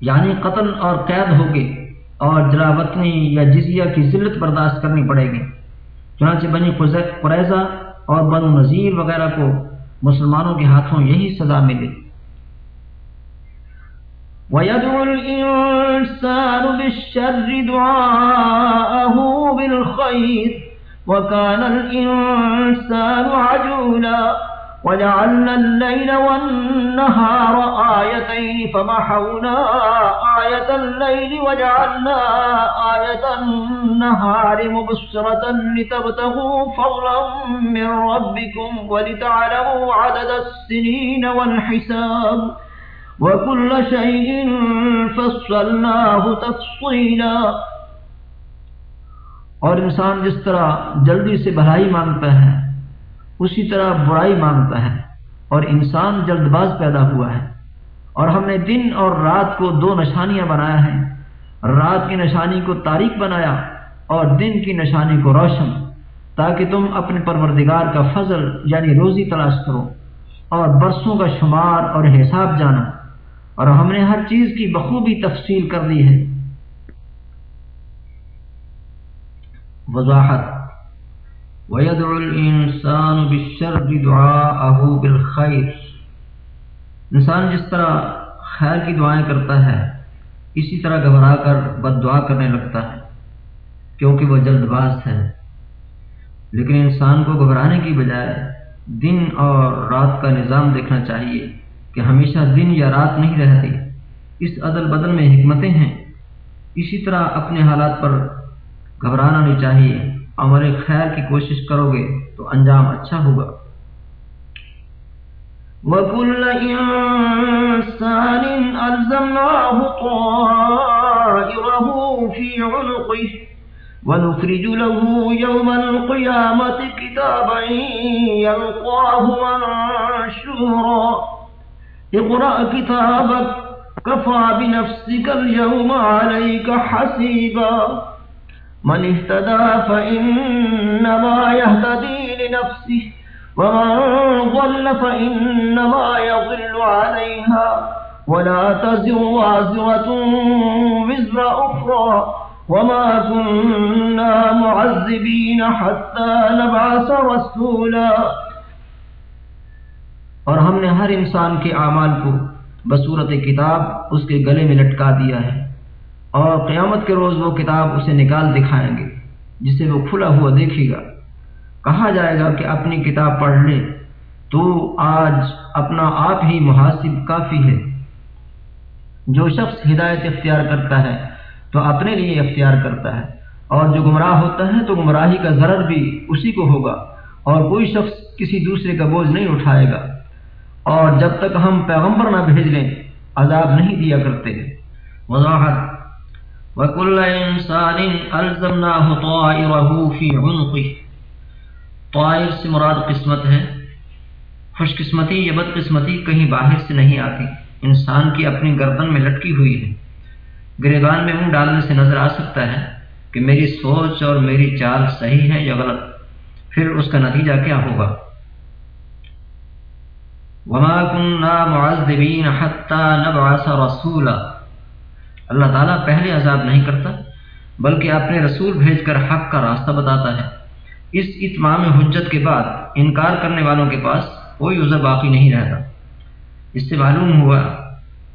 یعنی قتل اور قید ہوگے اور جلاوطنی یا جزیہ کی ذلت برداشت کرنی پڑے گی۔ چنانچہ بنی قریضہ اور بنو نذیر وغیرہ کو مسلمانوں کے ہاتھوں یہی سزا ملے وَيَدْعُ الْإِنسَانُ بِالشَّرِّ دُعَاءَهُ بِالْخَيْرِ وَكَانَ الْإِنسَانُ عَجُولًا۔ وجعلنا الليل والنهار آيتين فمحونا آية الليل وجعلنا آية النهار مبصرة لتبتغوا فضلا من ربكم ولتعلموا عدد السنين والحساب وكل شيء فصلناه تفصيلا اور انسان جس طرح جلدی سے بھلائی مانگتا ہے اسی طرح برائی مانگتا ہے اور انسان جلد باز پیدا ہوا ہے اور ہم نے دن اور رات کو دو نشانیاں بنایا ہیں۔ رات کی نشانی کو تاریخ بنایا اور دن کی نشانی کو روشن، تاکہ تم اپنے پروردگار کا فضل یعنی روزی تلاش کرو اور برسوں کا شمار اور حساب جانا۔ اور ہم نے ہر چیز کی بخوبی تفصیل کر دی ہے۔ وضاحت وَيَدْعُ الْإِنسَانُ بِالشَّرِّ دُعَاءَهُ بِالْخَيْرِ انسان جس طرح خیر کی دعائیں کرتا ہے، اسی طرح گھبرا کر بد دعا کرنے لگتا ہے، کیونکہ وہ جلد باز ہے۔ لیکن انسان کو گھبرانے کی بجائے دن اور رات کا نظام دیکھنا چاہیے کہ ہمیشہ دن یا رات نہیں رہتی اس عدل بدل میں حکمتیں ہیں۔ اسی طرح اپنے حالات پر گھبرانا نہیں چاہیے۔ عمل خیر کی کوشش کرو گے تو انجام اچھا ہوگا۔ وَكُلَّ إِنسَانٍ أَلْزَمْنَاهُ طَائِرَهُ فِي عُنُقِهِ ونخرج له يوم القيامة كتابا يلقاه منشورا۔ اقرأ كتابك، كفى بنفسك اليوم عليك حسيبا۔ من اهتدى فإنما يهتدي لنفسه، ومن ضل فإنما يضل عليها، ولا تزر وازرة وزر أخرى، وما كنا معذبين حتى نبعث رسولا. اور ہم نے ہر انسان کے اعمال کو بصورت کتاب اس کے گلے میں لٹکا دیا ہے۔ اور قیامت کے روز وہ کتاب اسے نکال دکھائیں گے جسے وہ کھلا ہوا دیکھے گا۔ کہا جائے گا کہ اپنی کتاب پڑھ لے۔ تو آج اپنا آپ ہی محاسب کافی ہے۔ جو شخص ہدایت اختیار کرتا ہے تو اپنے لیے اختیار کرتا ہے، اور جو گمراہ ہوتا ہے تو گمراہی کا ضرر بھی اسی کو ہوگا، اور کوئی شخص کسی دوسرے کا بوجھ نہیں اٹھائے گا۔ اور جب تک ہم پیغمبر نہ بھیج لیں عذاب نہیں دیا کرتے۔ وضاحت وَكُلَّ إِنسَانٍ أَلْزَمْنَاهُ طَائِرَهُ فِي عُنْقِهِ. طائر سے مراد قسمت ہے خوش قسمتی یا بد قسمتی کہیں باہر سے نہیں آتی، انسان کی اپنی گردن میں لٹکی ہوئی ہے۔ گریبان میں منہ ڈالنے سے نظر آ سکتا ہے کہ میری سوچ اور میری چال صحیح ہے یا غلط، پھر اس کا نتیجہ کیا ہوگا؟ وما كنا معذبين حتى نبعث رسولا۔ اللہ تعالیٰ پہلے عذاب نہیں کرتا، بلکہ اپنے رسول بھیج کر حق کا راستہ بتاتا ہے۔ اس اتمام حجت کے بعد انکار کرنے والوں کے پاس کوئی عذر باقی نہیں رہتا۔ اس سے معلوم ہوا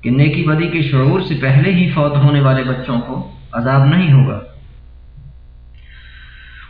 کہ نیکی بدی کے شعور سے پہلے ہی فوت ہونے والے بچوں کو عذاب نہیں ہوگا۔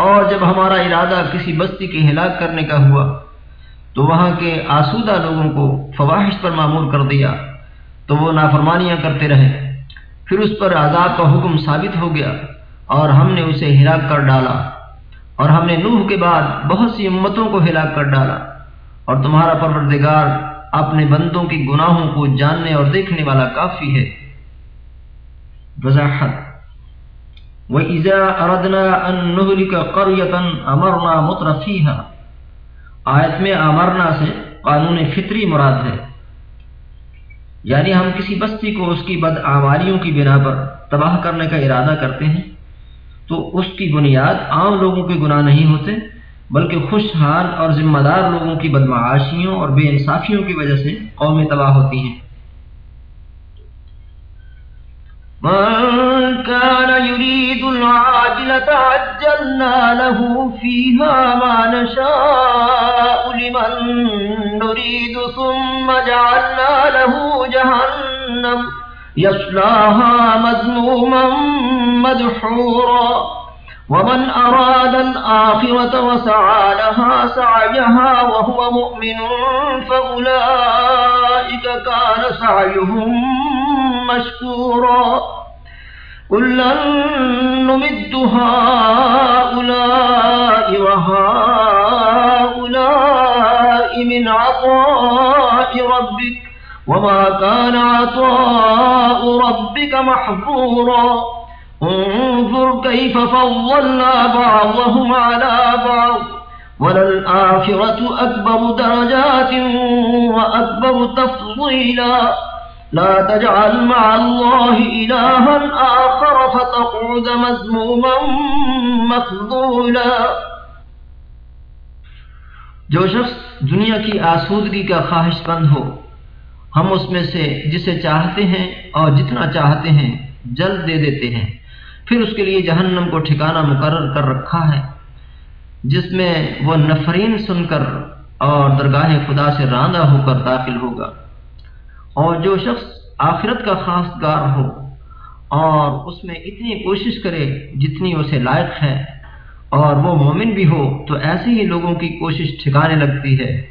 اور جب ہمارا ارادہ کسی بستی کے ہلاک کرنے کا ہوا، تو وہاں کے آسودہ لوگوں کو فواہش پر معمول کر دیا، تو وہ نافرمانیاں کرتے رہے۔ پھر اس پر عذاب کا حکم ثابت ہو گیا اور ہم نے اسے ہلاک کر ڈالا۔ اور ہم نے نوح کے بعد بہت سی امتوں کو ہلاک کر ڈالا۔ اور تمہارا پروردگار اپنے بندوں کی گناہوں کو جاننے اور دیکھنے والا کافی ہے۔ وضاحت۔ وَإِذَا أَرَدْنَا أَن نُهْلِكَ قَرْيَةً أَمَرْنَا مُتْرَفِيهَا آیت میں امرنا سے قانون فطری مراد ہے۔ یعنی ہم کسی بستی کو اس کی بد کی بنا پر تباہ کرنے کا ارادہ کرتے ہیں، تو اس کی بنیاد عام لوگوں کے گناہ نہیں ہوتے، بلکہ خوشحال اور ذمہ دار لوگوں کی بدمعاشیوں اور بے انصافیوں کی وجہ سے قومیں تباہ ہوتی ہیں۔ من كان يريد عجلنا له فيها ما نشاء لمن نريد، ثم جعلنا له جهنم يصلاها مذنوما مدحورا. ومن أراد الآخرة وسعى لها سعيها وهو مؤمن فأولئك كان سعيهم مشكورا. كلا نمد هؤلاء وهؤلاء من عطاء ربك وما كان عطاء ربك محظورا انظر كيف فضلنا بعضهم على بعض وللآخرة أكبر درجات وأكبر تفضيلا لا تجعل مع الله إلها آخر فتقعد مزموما مخذولا جو شخص دنیا کی آسودگی کا خواہش مند ہو، ہم اس میں سے جسے چاہتے ہیں اور جتنا چاہتے ہیں جلد دے دیتے ہیں۔ پھر اس کے لیے جہنم کو ٹھکانہ مقرر کر رکھا ہے، جس میں وہ نفرین سن کر اور درگاہ خدا سے راندہ ہو کر داخل ہوگا۔ اور جو شخص آخرت کا خاص گار ہو اور اس میں اتنی کوشش کرے جتنی اسے لائق ہے اور وہ مومن بھی ہو تو ایسے ہی لوگوں کی کوشش ٹھکانے لگتی ہے۔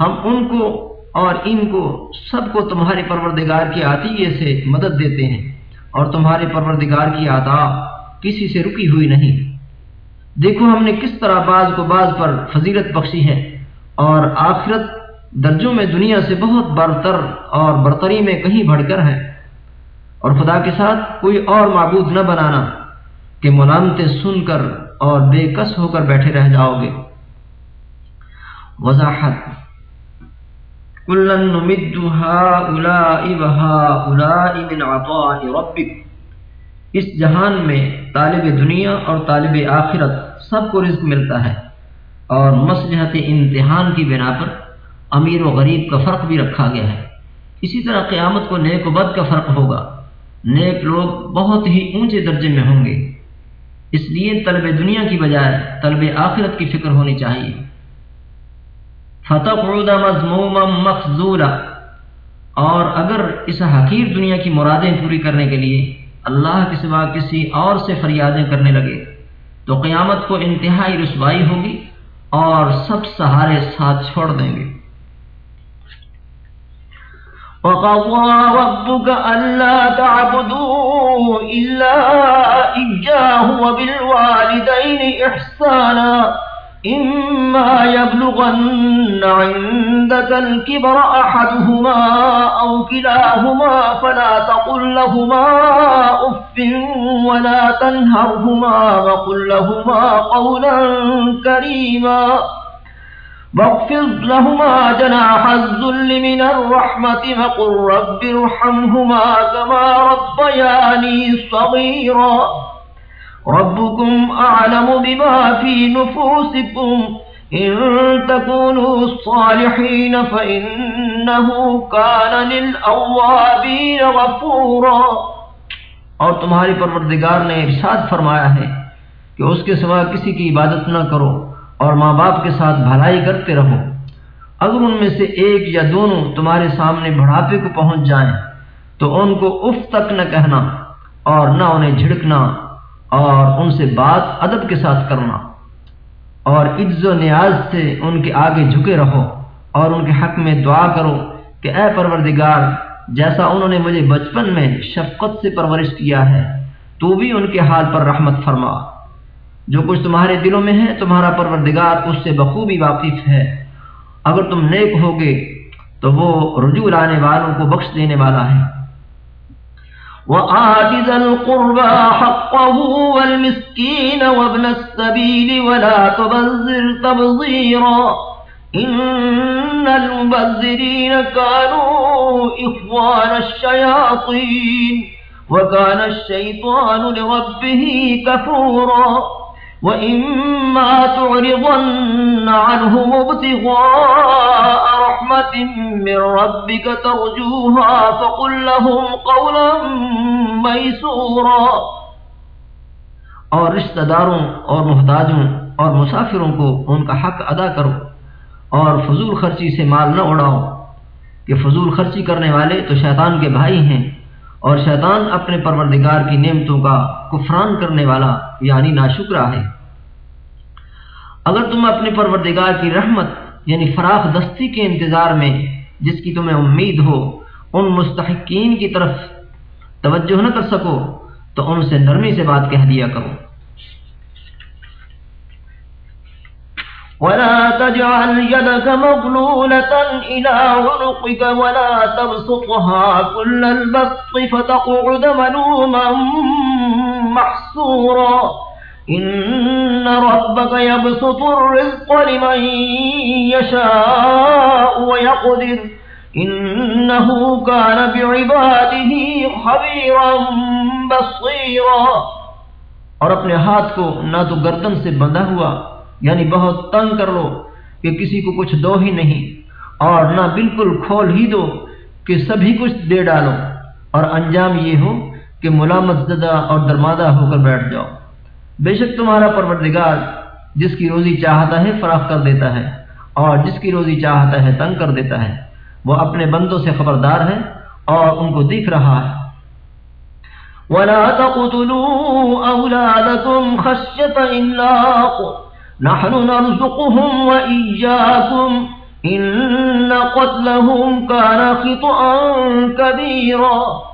ہم ان کو اور ان کو سب کو تمہارے پروردگار کی عطیے سے مدد دیتے ہیں اور تمہارے پروردگار کی عطا کسی سے رکی ہوئی نہیں۔ دیکھو ہم نے کس طرح بعض کو بعض پر فضیلت بخشی ہے اور آخرت درجوں میں دنیا سے بہت برتر اور برتری میں کہیں بڑھ کر ہے۔ اور خدا کے ساتھ کوئی اور معبود نہ بنانا کہ ملامتیں سن کر اور بے کس ہو کر بیٹھے رہ جاؤ گے۔ وضاحت۔ اس جہان میں طالب دنیا اور طالب آخرت سب کو رزق ملتا ہے اور مسلحت امتحان کی بنا پر امیر و غریب کا فرق بھی رکھا گیا ہے۔ اسی طرح قیامت کو نیک و بد کا فرق ہوگا۔ نیک لوگ بہت ہی اونچے درجے میں ہوں گے۔ اس لیے طلب دنیا کی بجائے طلب آخرت کی فکر ہونی چاہیے۔ فتح مضموم مخضورا اور اگر اس حقیر دنیا کی مرادیں پوری کرنے کے لیے اللہ کے سوا کسی اور سے فریادیں کرنے لگے، تو قیامت کو انتہائی رسوائی ہوگی اور سب سہارے ساتھ چھوڑ دیں گے۔ وقضى ربك ألا تعبدوا إلا إياه وبالوالدين إحسانا إما يبلغن عندك الكبر أحدهما أو كلاهما فلا تقل لهما أف ولا تنهرهما وقل لهما قولا كريما واغفر لهما جناح الذل من الرحمة وقل رب ارحمهما كما ربياني صغيرا. ربكم أعلم بما في نفوسكم. إن تكونوا الصالحين فإنه كان للأوابين غفورا. اور تمہاری پروردگار نے ارشاد فرمایا ہے کہ اس کے سوا کسی کی عبادت نہ کرو. اور ماں باپ کے ساتھ بھلائی کرتے رہو۔ اگر ان میں سے ایک یا دونوں تمہارے سامنے بڑھاپے کو پہنچ جائیں، تو ان کو اف تک نہ کہنا اور نہ انہیں جھڑکنا اور ان سے بات ادب کے ساتھ کرنا۔ اور عز و نیاز سے ان کے آگے جھکے رہو اور ان کے حق میں دعا کرو کہ اے پروردگار، جیسا انہوں نے مجھے بچپن میں شفقت سے پرورش کیا ہے، تو بھی ان کے حال پر رحمت فرما۔ جو کچھ تمہارے دلوں میں ہے، تمہارا پروردگار اس سے بخوبی واقف ہے۔ اگر تم نیک ہوگے، تو وہ رجوع لانے والوں کو بخش دینے والا ہے۔ وآت ذا القربى حقه والمسكين وابن السبيل ولا تبذر تبذيرا إن المبذرين كانوا إخوان الشياطين وكان الشيطان لربه كفورا وإما تعرضن عنهم ابتغاء رحمة من ربك ترجوها فقل لهم قولا ميسورا اور رشتہ داروں اور محتاجوں اور مسافروں کو ان کا حق ادا کرو اور فضول خرچی سے مال نہ اڑاؤ کہ فضول خرچی کرنے والے تو شیطان کے بھائی ہیں اور شیطان اپنے پروردگار کی نعمتوں کا کفران کرنے والا یعنی ناشکرا ہے۔ اگر تم اپنے پروردگار کی رحمت یعنی فراخ دستی کے انتظار میں جس کی تمہیں امید ہو، ان مستحقین کی طرف توجہ نہ کر سکو، تو ان سے نرمی سے بات کہہ دیا کرو۔ ولا تجعل يدك مغلولة إلى عنقك ولا تبسطها كل البسط فتقعد ملوما محسورا إن ربك يبسط الرزق لمن يشاء ويقدر إنه كان بعباده خبيرا بصيرا۔ اور اپنے ہاتھ کو نہ تو گردن سے بندھا ہوا یعنی بہت تنگ کر لو کہ کسی کو کچھ دو ہی نہیں، اور نہ بالکل کھول ہی دو کہ سبھی کچھ دے ڈالو۔ اور انجام یہ ہو کہ ملامت زدہ اور درمادہ ہو کر بیٹھ جاؤ۔ بے شک تمہارا پروردگار جس کی روزی چاہتا ہے فراخ کر دیتا ہے اور جس کی روزی چاہتا ہے تنگ کر دیتا ہے، وہ اپنے بندوں سے خبردار ہے اور ان کو دیکھ رہا ہے۔ ولا تقتلوا أولادكم خشية إملاق نحن نرزقهم وإياكم إن قتلهم كان خطأ كبيرا۔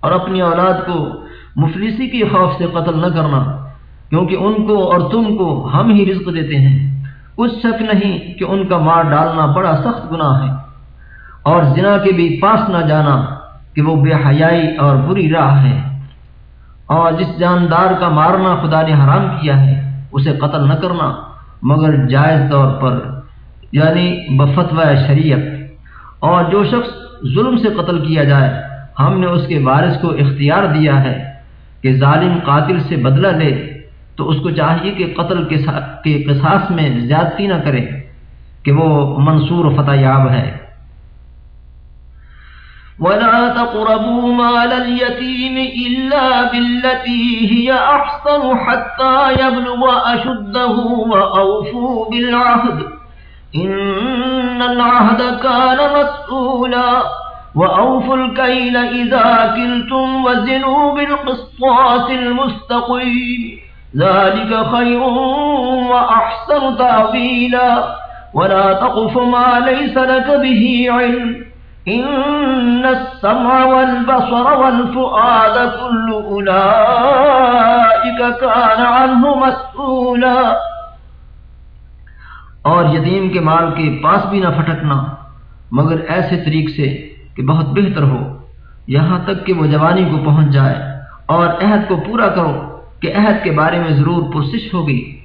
اور اپنی اولاد کو مفلسی کی خوف سے قتل نہ کرنا، کیونکہ ان کو اور تم کو ہم ہی رزق دیتے ہیں۔ اس شک نہیں کہ ان کا مار ڈالنا بڑا سخت گناہ ہے۔ اور زنا کے بھی پاس نہ جانا کہ وہ بے حیائی اور بری راہ ہے۔ اور جس جاندار کا مارنا خدا نے حرام کیا ہے، اسے قتل نہ کرنا، مگر جائز طور پر یعنی بفتو شریعت۔ اور جو شخص ظلم سے قتل کیا جائے ہم نے اس کے وارث کو اختیار دیا ہے کہ ظالم قاتل سے بدلہ لے، تو اس کو چاہیے کہ قتل کے قصاص میں زیادتی نہ کرے کہ وہ منصور فتح یاب ہے۔ ولا تقربوا مال اليتيم إلا بالتي هي أحسن حتى يبلغ أشده وأوفوا بالعهد إن العهد كان مسؤولا وأوفوا الكيل إذا كلتم وزنوا بالقصاص المستقيم ذلك خير وأحسن تعبيلا ولا تقف ما ليس لك به علم ان السمع والبصر والفؤاد كل اولئك كان عنه مسؤولا اور یتیم کے مال کے پاس بھی نہ پھٹکنا مگر ایسے طریق سے کہ بہت بہتر ہو، یہاں تک کہ وہ جوانی کو پہنچ جائے۔ اور عہد کو پورا کرو کہ عہد کے بارے میں ضرور پرسش ہوگی۔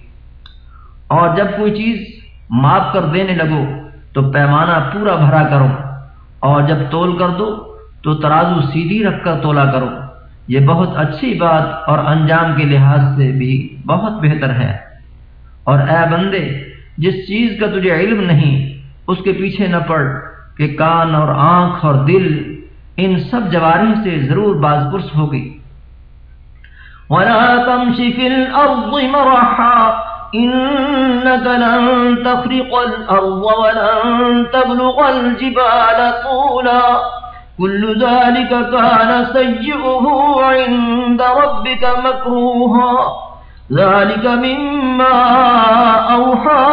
اور جب کوئی چیز معاف کر دینے لگو تو پیمانہ پورا بھرا کرو۔ اور جب تول کر دو تو ترازو سیدھی رکھ کر تولا کرو۔ یہ بہت اچھی بات اور انجام کے لحاظ سے بھی بہت بہتر ہے۔ اور اے بندے، جس چیز کا تجھے علم نہیں، اس کے پیچھے نہ پڑ۔ کہ کان اور آنکھ اور دل ان سب جواری سے ضرور باز پرس ہوگی وَلَا تَمْشِ فِي الْأَرْضِ مَرَحًا إنك لن تفرق الأرض ولن تبلغ الجبال طولا كل ذلك كان سيئه عند ربك مكروها ذلك مما أوحى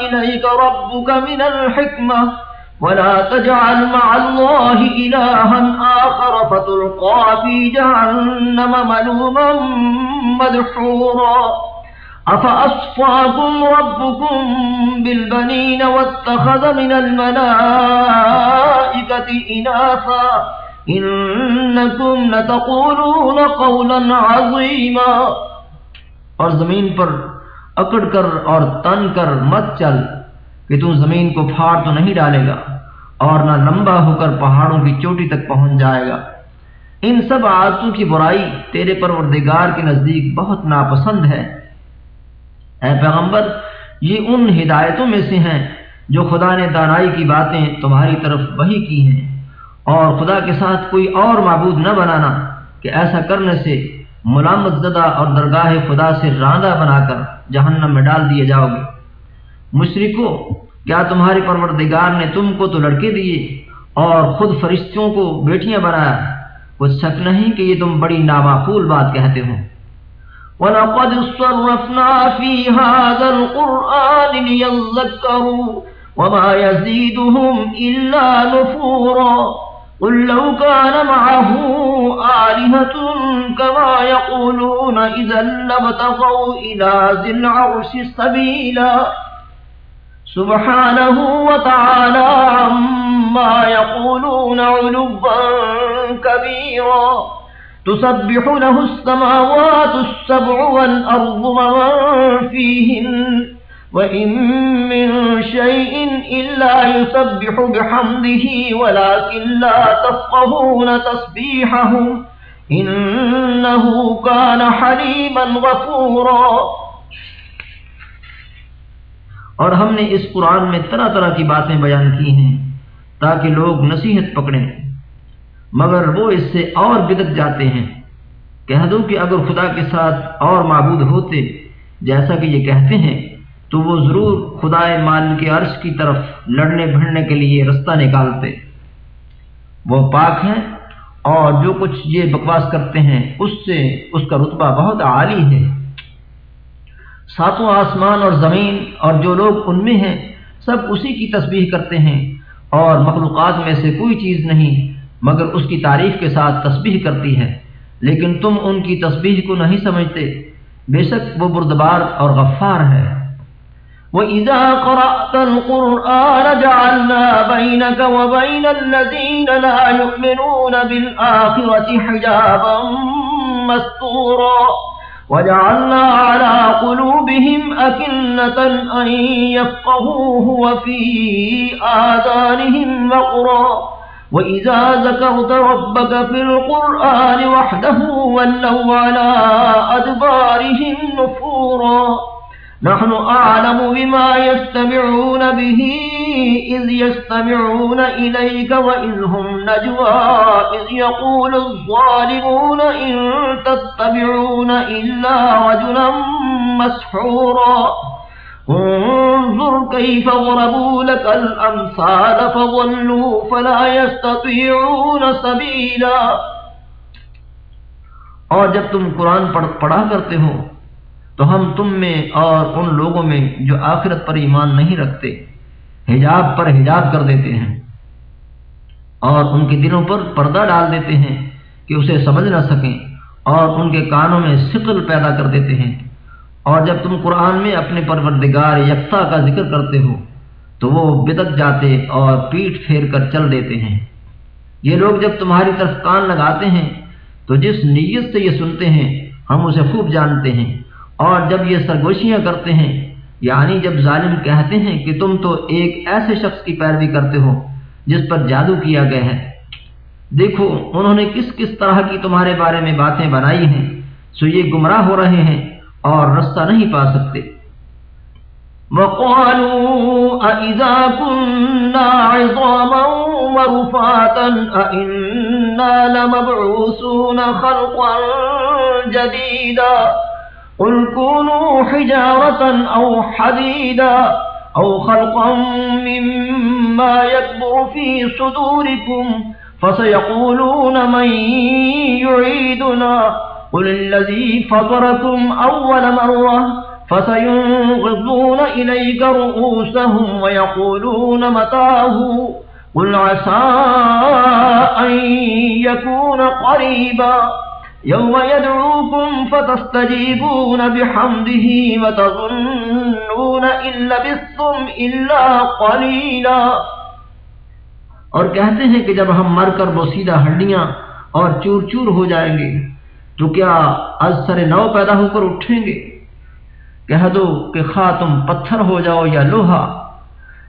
إليك ربك من الحكمة ولا تجعل مع الله إلها آخر فتلقى في جهنم ملوما مدحورا. افاصفاكم ربكم بالبنين واتخذ من الملائكة اناثا انكم لتقولون قولا عظيما. اور زمین پر اکڑ کر اور تن کر مت چل کہ تم زمین کو پھاڑ تو نہیں ڈالے گا اور نہ لمبا ہو کر پہاڑوں کی چوٹی تک پہنچ جائے گا۔ ان سب عادتوں کی برائی تیرے پروردگار کے نزدیک بہت ناپسند ہے۔ اے پیغمبر، یہ ان ہدایتوں میں سے ہیں جو خدا نے دانائی کی باتیں تمہاری طرف وہی کی ہیں۔ اور خدا کے ساتھ کوئی اور معبود نہ بنانا کہ ایسا کرنے سے ملامت زدہ اور درگاہ خدا سے راندہ بنا کر جہنم میں ڈال دیے جاؤ گے۔ مشرقوں کیا تمہاری پروردگار نے تم کو تو لڑکے دیے اور خود فرشتوں کو بیٹیاں بنایا؟ کچھ شک نہیں کہ یہ تم بڑی نامعقول بات کہتے ہو ولقد صرفنا في هذا القرآن ليذكروا وما يزيدهم إلا نفورا قل لو كان معه آلهة كما يقولون إذا لابتغوا إلى ذي العرش سبيلا سبحانه وتعالى عما يقولون علبا كبيرا. تسبح له السماوات السبع والأرض ومن فيهن. وَإِن مِّن شَيْءٍ إِلَّا يُسَبِّحُ بِحَمْدِهِ وَلَكِن لَّا تَفْقَهُونَ تَسْبِيحَهُمْ إِنَّهُ كَانَ حَلِيمًا غَفُورًا. اور ہم نے اس قرآن میں طرح طرح کی باتیں بیان کی ہیں تاکہ لوگ نصیحت پکڑیں۔ مگر وہ اس سے اور بدت جاتے ہیں۔ کہہ دو کہ اگر خدا کے ساتھ اور معبود ہوتے، جیسا کہ یہ کہتے ہیں، تو وہ ضرور خدا مال کے عرش کی طرف لڑنے بھڑنے کے لیے رستہ نکالتے۔ وہ پاک ہیں اور جو کچھ یہ بکواس کرتے ہیں، اس سے اس کا رتبہ بہت عالی ہے۔ ساتوں آسمان اور زمین اور جو لوگ ان میں ہیں، سب اسی کی تسبیح کرتے ہیں۔ اور مخلوقات میں سے کوئی چیز نہیں، مگر اس کی تعریف کے ساتھ تسبیح کرتی ہے۔ لیکن تم ان کی تسبیح کو نہیں سمجھتے، بے شک وہ بردبار اور غفار ہے۔ وَإِذَا قَرَأْتَ الْقُرْآنَ جَعَلْنَا بَيْنَكَ وَبَيْنَ الَّذِينَ لَا يُؤْمِنُونَ بِالْآخِرَةِ حِجَابًا مَسْتُورًا وجعلنا على قلوبهم أكلة أن يفقهوه وفي آذانهم مقرا وإذا ذكرت ربك في القرآن وحده ولوا على أدبارهم نفورا. نحن أعلم بما يستمعون به، إذ يستمعون إليك وإذ هم نجوى، إذ يقول الظالمون إن تتبعون إلا رجلا مسحورا. انظر كيف ضربوا لك الأمثال فظلوا فلا يستطيعون سبيلا. اور جب تم قرآن پڑھا کرتے ہو تو ہم تم میں اور ان لوگوں میں جو آخرت پر ایمان نہیں رکھتے، حجاب پر حجاب کر دیتے ہیں اور ان کے دلوں پر پردہ ڈال دیتے ہیں کہ اسے سمجھ نہ سکیں اور ان کے کانوں میں شکل پیدا کر دیتے ہیں۔ اور جب تم قرآن میں اپنے پروردگار یکتا کا ذکر کرتے ہو، تو وہ بدت جاتے اور پیٹ پھیر کر چل دیتے ہیں۔ یہ لوگ جب تمہاری طرف کان لگاتے ہیں، تو جس نیت سے یہ سنتے ہیں، ہم اسے خوب جانتے ہیں۔ اور جب یہ سرگوشیاں کرتے ہیں یعنی جب ظالم کہتے ہیں کہ تم تو ایک ایسے شخص کی پیروی کرتے ہو جس پر جادو کیا گیا ہے۔ دیکھو، انہوں نے کس کس طرح کی تمہارے بارے میں باتیں بنائی ہیں، سو یہ گمراہ ہو رہے ہیں اور رستہ نہیں پا سکتے۔ وقالوا أئذا كنا عظاما ورفاتا أئنا لمبعوثون خلقا جديدا قل كونوا حجارة أو حديدا أو خلقا مما يكبر في صدوركم فسيقولون من يعيدنا قل الذي فطركم أول مرة فسينغضون إليك رؤوسهم ويقولون متاه قل عسى أن يكون قريبا يوم يدعوكم فتستجيبون بحمده وتظنون إن لبثتم إلا قليلا اور کہتے ہیں کہ جب ہم مر کر بوسیدہ ہڈیاں اور چور چور ہو جائیں گے، تو کیا از سر نو پیدا ہو کر اٹھیں گے؟ کہہ دو کہ خواہ تم پتھر ہو جاؤ یا لوہا،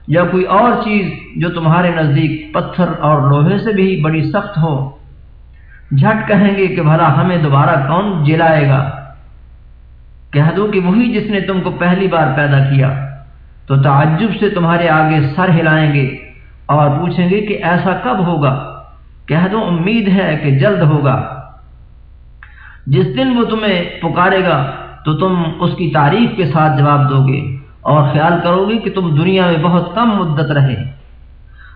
یا کوئی اور چیز جو تمہارے نزدیک پتھر اور لوہے سے بھی بڑی سخت ہو۔ جھٹ کہیں گے کہ بھلا ہمیں دوبارہ کون جلائے گا؟ کہہ دو کہ وہی جس نے تم کو پہلی بار پیدا کیا۔ تو تعجب سے تمہارے آگے سر ہلائیں گے اور پوچھیں گے کہ ایسا کب ہوگا؟ کہہ دو امید ہے کہ جلد ہوگا۔ جس دن وہ تمہیں پکارے گا، تو تم اس کی تعریف کے ساتھ جواب دو گے اور خیال کرو گے کہ تم دنیا میں بہت کم مدت رہے۔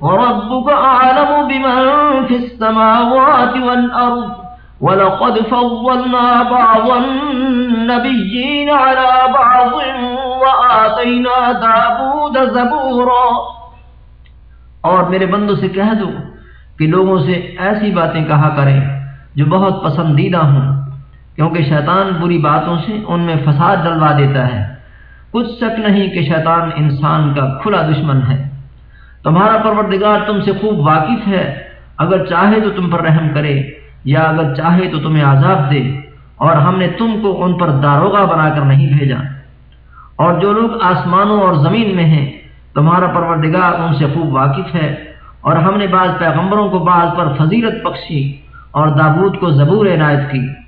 وربك أعلم بمن في السماوات والأرض ولقد فضلنا بعض النبيين على بعض وآتينا وآتينا زبورا اور میرے بندوں سے کہہ دو کہ لوگوں سے ایسی باتیں کہا کریں جو بہت پسندیدہ ہوں، کیونکہ شیطان بری باتوں سے ان میں فساد ڈلوا دیتا ہے۔ کچھ شک نہیں کہ شیطان انسان کا کھلا دشمن ہے۔ تمہارا پروردگار تم سے خوب واقف ہے۔ اگر چاہے تو تم پر رحم کرے یا اگر چاہے تو تمہیں عذاب دے۔ اور ہم نے تم کو ان پر داروغہ بنا کر نہیں بھیجا۔ اور جو لوگ آسمانوں اور زمین میں ہیں، تمہارا پروردگار ان سے خوب واقف ہے۔ اور ہم نے بعض پیغمبروں کو بعض پر فضیلت بخشی اور دابود کو زبور عنایت کی۔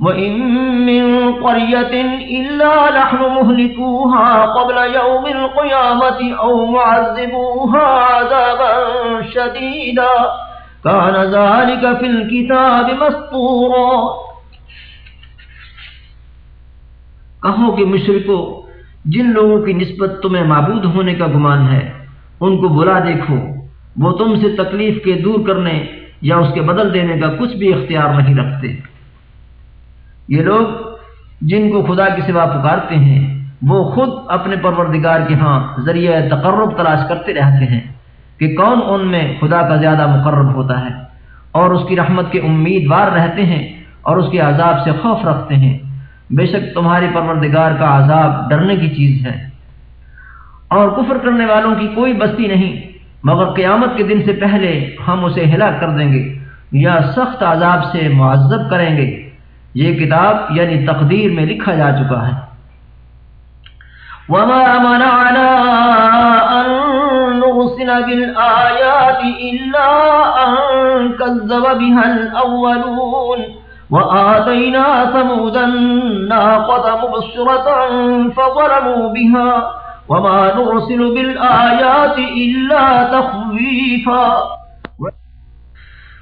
وَإِن مِّن قَرْيَةٍ إِلَّا نَحْنُ مُهْلِكُوهَا قَبْلَ يَوْمِ الْقِيَامَةِ أَوْ مُعَذِّبُوهَا عَذَابًا شَدِيدًا كَانَ ذَلِكَ فِي الْكِتَابِ مَسْطُورًا کہو کہ مشرکو، جن لوگوں کی نسبت تمہیں معبود ہونے کا گمان ہے، ان کو بلا دیکھو، وہ تم سے تکلیف کے دور کرنے یا اس کے بدل دینے کا کچھ بھی اختیار نہیں رکھتے۔ یہ لوگ جن کو خدا کے سوا پکارتے ہیں، وہ خود اپنے پروردگار کے ہاں ذریعہ تقرب تلاش کرتے رہتے ہیں کہ کون ان میں خدا کا زیادہ مقرب ہوتا ہے۔ اور اس کی رحمت کے امیدوار رہتے ہیں اور اس کے عذاب سے خوف رکھتے ہیں۔ بے شک تمہارے پروردگار کا عذاب ڈرنے کی چیز ہے۔ اور کفر کرنے والوں کی کوئی بستی نہیں، مگر قیامت کے دن سے پہلے ہم اسے ہلاک کر دیں گے یا سخت عذاب سے معذب کریں گے۔ یہ کتاب یعنی تقدیر میں لکھا جا چکا ہے۔ وما منعنا أن نرسل بالآيات إلا أن كذب بها الأولون وآتينا ثمود الناقة مبصرة فظلموا بها وما نرسل بالآيات إلا تخويفا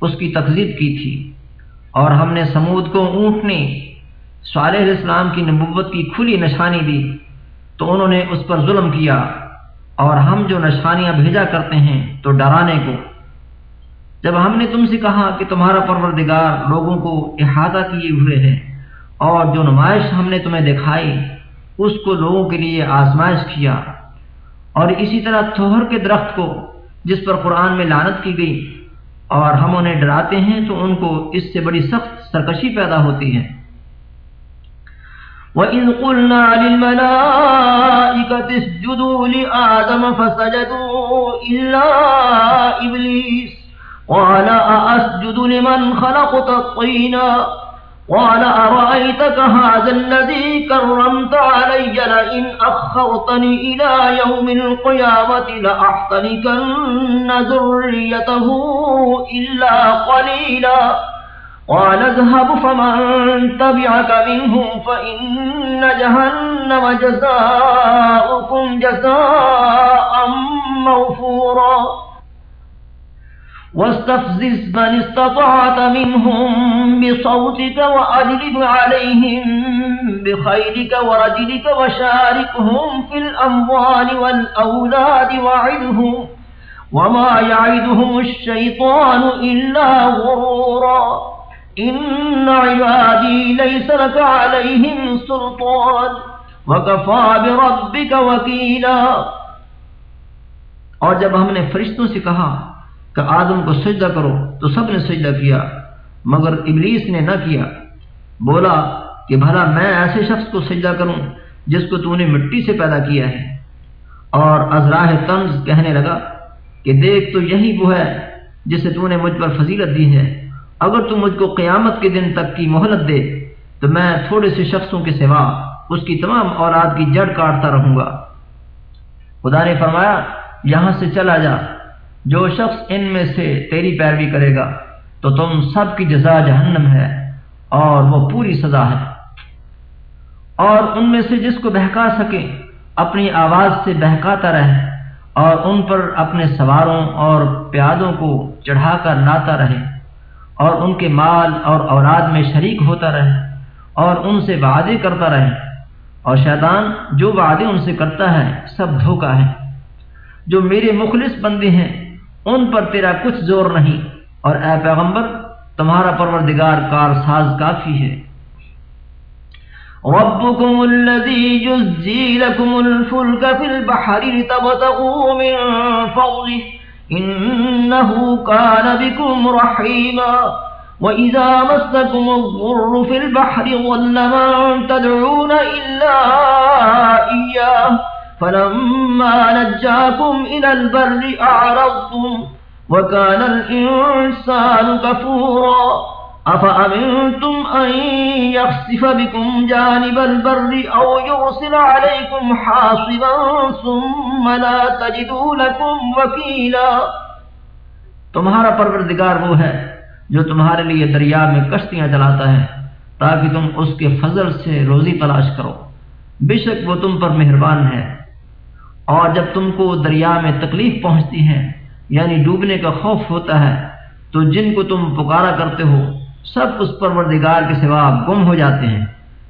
اس کی تقزیب کی تھی اور ہم نے سمود کو اونٹنے صالح علیہ السلام کی نبوت کی کھلی نشانی دی تو انہوں نے اس پر ظلم کیا اور ہم جو نشانیاں بھیجا کرتے ہیں تو ڈرانے کو۔ جب ہم نے تم سے کہا کہ تمہارا پروردگار لوگوں کو احاطہ کیے ہوئے ہے اور جو نمائش ہم نے تمہیں دکھائی، اس کو لوگوں کے لیے آزمائش کیا اور اسی طرح تھوہر کے درخت کو جس پر قرآن میں لانت کی گئی اور ہم انہیں ڈراتے ہیں تو ان کو اس سے بڑی سخت سرکشی پیدا ہوتی ہے۔ وَإِذْ قُلْنَا لِلْمَلَائِكَةِ اسْجُدُوا لِآدَمَ فَسَجَدُوا إِلَّا إِبْلِيسَ قَالَ أَأَسْجُدُ لِمَنْ خَلَقْتَ طِينًا قال أرأيتك هذا الذي كرمت علي لئن أخرتني إلى يوم القيامة لأحتنكن ذريته إلا قليلا. قال اذهب فمن تبعك منهم فإن جهنم جزاؤكم جزاء موفورا. واستفزز من استطعت منهم بصوتك وأجلب عليهم بخيلك ورجلك وشاركهم في الأموال والأولاد وعدهم وما يعدهم الشيطان إلا غرورا إن عبادي ليس لك عليهم سلطان وكفى بربك وكيلا اور جب ہم نے فرشتوں سے کہا کہ آدم کو سجدہ کرو تو سب نے سجدہ کیا، مگر ابلیس نے نہ کیا۔ بولا کہ بھلا میں ایسے شخص کو سجدہ کروں جس کو تو نے مٹی سے پیدا کیا ہے۔ اور ازراہ طنز کہنے لگا کہ دیکھ تو یہی وہ ہے جسے تو نے مجھ پر فضیلت دی ہے۔ اگر تو مجھ کو قیامت کے دن تک کی مہلت دے، تو میں تھوڑے سے شخصوں کے سوا اس کی تمام اولاد کی جڑ کاٹتا رہوں گا۔ خدا نے فرمایا، یہاں سے چلا جا۔ جو شخص ان میں سے تیری پیروی کرے گا، تو تم سب کی جزا جہنم ہے اور وہ پوری سزا ہے۔ اور ان میں سے جس کو بہکا سکے، اپنی آواز سے بہکاتا رہے اور ان پر اپنے سواروں اور پیادوں کو چڑھا کر لاتا رہے اور ان کے مال اور اولاد میں شریک ہوتا رہے اور ان سے وعدے کرتا رہے۔ اور شیطان جو وعدے ان سے کرتا ہے، سب دھوکا ہے۔ جو میرے مخلص بندے ہیں ان پر تیرا کچھ زور نہیں۔ اور اے پیغمبر، تمہارا پروردگار کار ساز کافی ہے۔ ربكم الذي يزجي لكم الفلك في البحر لتبتغوا من فضله إنه كان بكم رحيما وإذا مسكم الضر في البحر ظل من تدعون إلا إياه فلما نجاكم إلى البر أعرضتم وكان الإنسان كفورا أفأمنتم أن يخسف بكم جانب البر أو يرسل عليكم حاصبا ثم لا تجدوا لكم وكيلا تمہارا پروردگار وہ ہے جو تمہارے لیے دریا میں کشتیاں چلاتا ہے تاکہ تم اس کے فضل سے روزی تلاش کرو۔ بے شک وہ تم پر مہربان ہے۔ اور جب تم کو دریا میں تکلیف پہنچتی ہے یعنی ڈوبنے کا خوف ہوتا ہے، تو جن کو تم پکارا کرتے ہو، سب اس پروردگار کے سوا گم ہو جاتے ہیں۔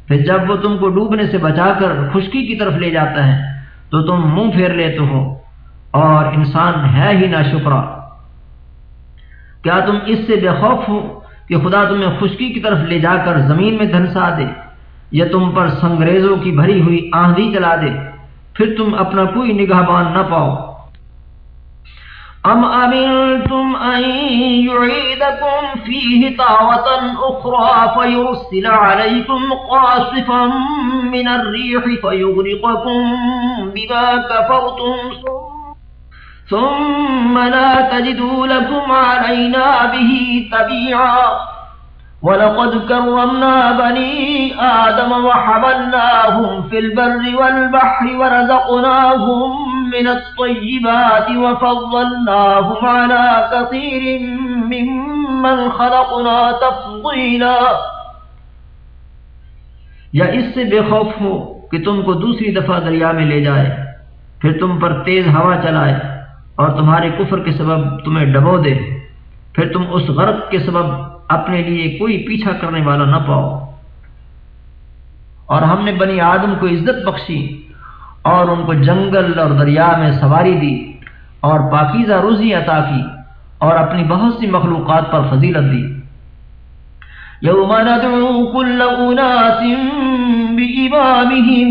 پھر جب وہ تم کو ڈوبنے سے بچا کر خشکی کی طرف لے جاتا ہے، تو تم منہ پھیر لیتے ہو۔ اور انسان ہے ہی نہ شکرا۔ کیا تم اس سے بے خوف ہو کہ خدا تمہیں خشکی کی طرف لے جا کر زمین میں دھنسا دے، یا تم پر سنگریزوں کی بھری ہوئی آندھی چلا دے؟ پھر تم اپنا کوئی نگاہ بان نہ پاؤ۔ أم أمنتم أن يعيدكم فيه طاوة أخرى فيرسل عليكم قاصفا من الريح فيغرقكم بما كفرتم ثم لا تجدوا لكم علينا به تبيعا ولقد كرمنا بني آدم وحملناهم في البر والبحر ورزقناهم من الطيبات وفضلناهم على كثير ممن خلقنا تفضيلا یا اس سے بے خوف ہو کہ تم کو دوسری دفعہ دریا میں لے جائے، پھر تم پر تیز ہوا چلائے اور تمہارے کفر کے سبب تمہیں ڈبو دے، پھر تم اس غرق کے سبب اپنے لیے کوئی پیچھا کرنے والا نہ پاؤ۔ اور ہم نے بنی آدم کو عزت بخشی اور ان کو جنگل اور دریا میں سواری دی اور پاکیزہ روزی عطا کی اور اپنی بہت سی مخلوقات پر فضیلت دی۔ یوم ندعو کل اناس بإمامهم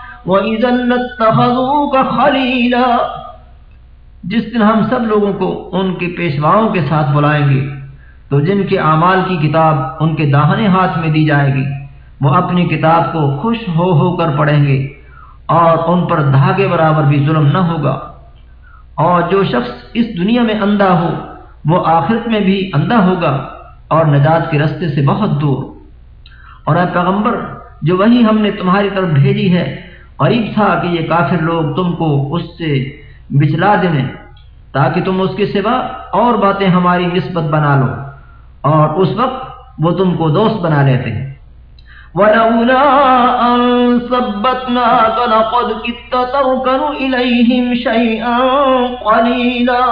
وإذا لاتخذوك خليلا جس دن ہم سب لوگوں کو ان کے پیشواؤں کے ساتھ بلائیں گے، تو جن کے اعمال کی کتاب ان کے داہنے ہاتھ میں دی جائے گی، وہ اپنی کتاب کو خوش ہو ہو کر پڑھیں گے اور ان پر دھاگے برابر بھی ظلم نہ ہوگا۔ اور جو شخص اس دنیا میں اندھا ہو، وہ آخرت میں بھی اندھا ہوگا اور نجات کے رستے سے بہت دور۔ اور اے پیغمبر، جو وہی ہم نے تمہاری طرف بھیجی ہے قریب تھا کہ یہ کافر لوگ تم کو اس سے بچلا دیں، تاکہ تم اس کے سوا اور باتیں ہماری نسبت بنا لو۔ اور اس وقت وہ تم کو دوست بنا لیتے ہیں۔ ولولا أن ثبتناك لقد كدت تركن إليهم شيئا قليلا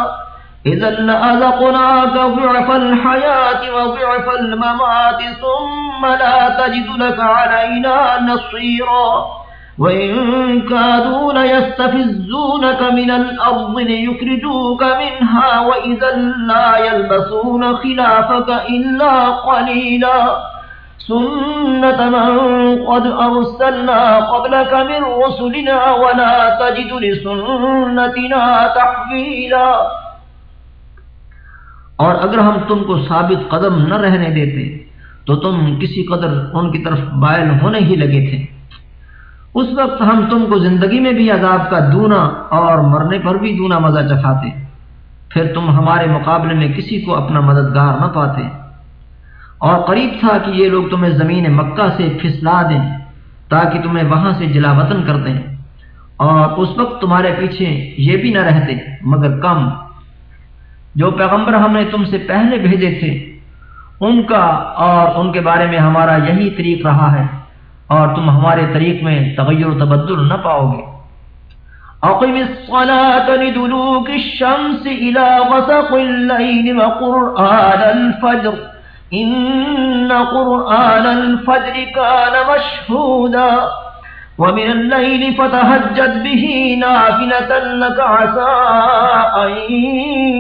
إذا لأذقناك ضعف الحياة وضعف الممات ثم لا تجد لك علينا نصيرا وإن كادوا ليستفزونك من الأرض ليكرجوك منها وإذا لا يلبسون خلافك إلا قليلا سنة من قد أرسلنا قبلك من رسلنا ولا تجد لسنتنا تحويلا اور اگر ہم تم کو ثابت قدم نہ رہنے دیتے تو تم کسی قدر ان کی طرف بائل ہونے ہی لگے تھے۔ اس وقت ہم تم کو زندگی میں بھی عذاب کا دونا اور مرنے پر بھی دونا مزہ چکھاتے۔ پھر تم ہمارے مقابلے میں کسی کو اپنا مددگار نہ پاتے۔ اور قریب تھا کہ یہ لوگ تمہیں زمین مکہ سے پھسلا دیں، تاکہ تمہیں وہاں سے جلا وطن کر دیں۔ اور اس وقت تمہارے پیچھے یہ بھی نہ رہتے، مگر کم۔ جو پیغمبر ہم نے تم سے پہلے بھیجے تھے، ان کا اور ان کے بارے میں ہمارا یہی طریق رہا ہے۔ اور تم ہمارے طریق میں تغیر و تبدل نہ پاؤ گے۔ اقم الصلاة لدلوك الشمس الى غسق الليل وقرآن الفجر ان قرآن الفجر كان مشهودا، ومن الليل فتهجد به نافلة لك عسى أن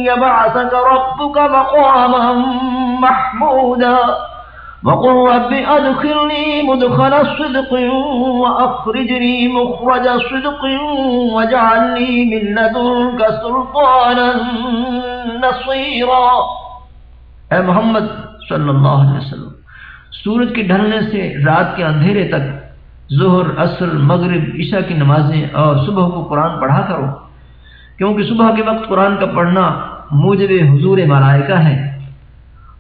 يبعثك ربك مقاما محمودا۔ وقل رب أدخلني مدخل الصدق وأخرجني مخرج الصدق واجعلني من لدنك سلطانا نصيرا. اے محمد صلی اللہ علیہ وسلم، سورج کے ڈھلنے سے رات کے اندھیرے تک ظہر، عصر، مغرب، عشاء کی نمازیں اور صبح کو قرآن پڑھا کرو، کیونکہ صبح کے وقت قرآن کا پڑھنا موجب حضور ملائکہ ہے۔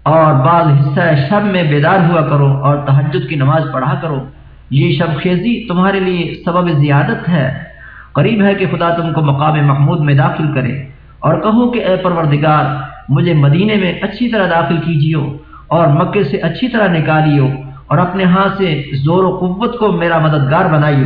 اور بعض حصہ شب میں بیدار ہوا کرو اور تحجد کی نماز پڑھا کرو۔ یہ شب خیزی تمہارے لیے سبب زیادت ہے۔ قریب ہے کہ خدا تم کو مقام محمود میں داخل کرے اور کہو کہ اے پروردگار، مجھے مدینے میں اچھی طرح داخل کیجیو اور مکے سے اچھی طرح نکالیو اور اپنے ہاتھ سے زور و قوت کو میرا مددگار بنائیو۔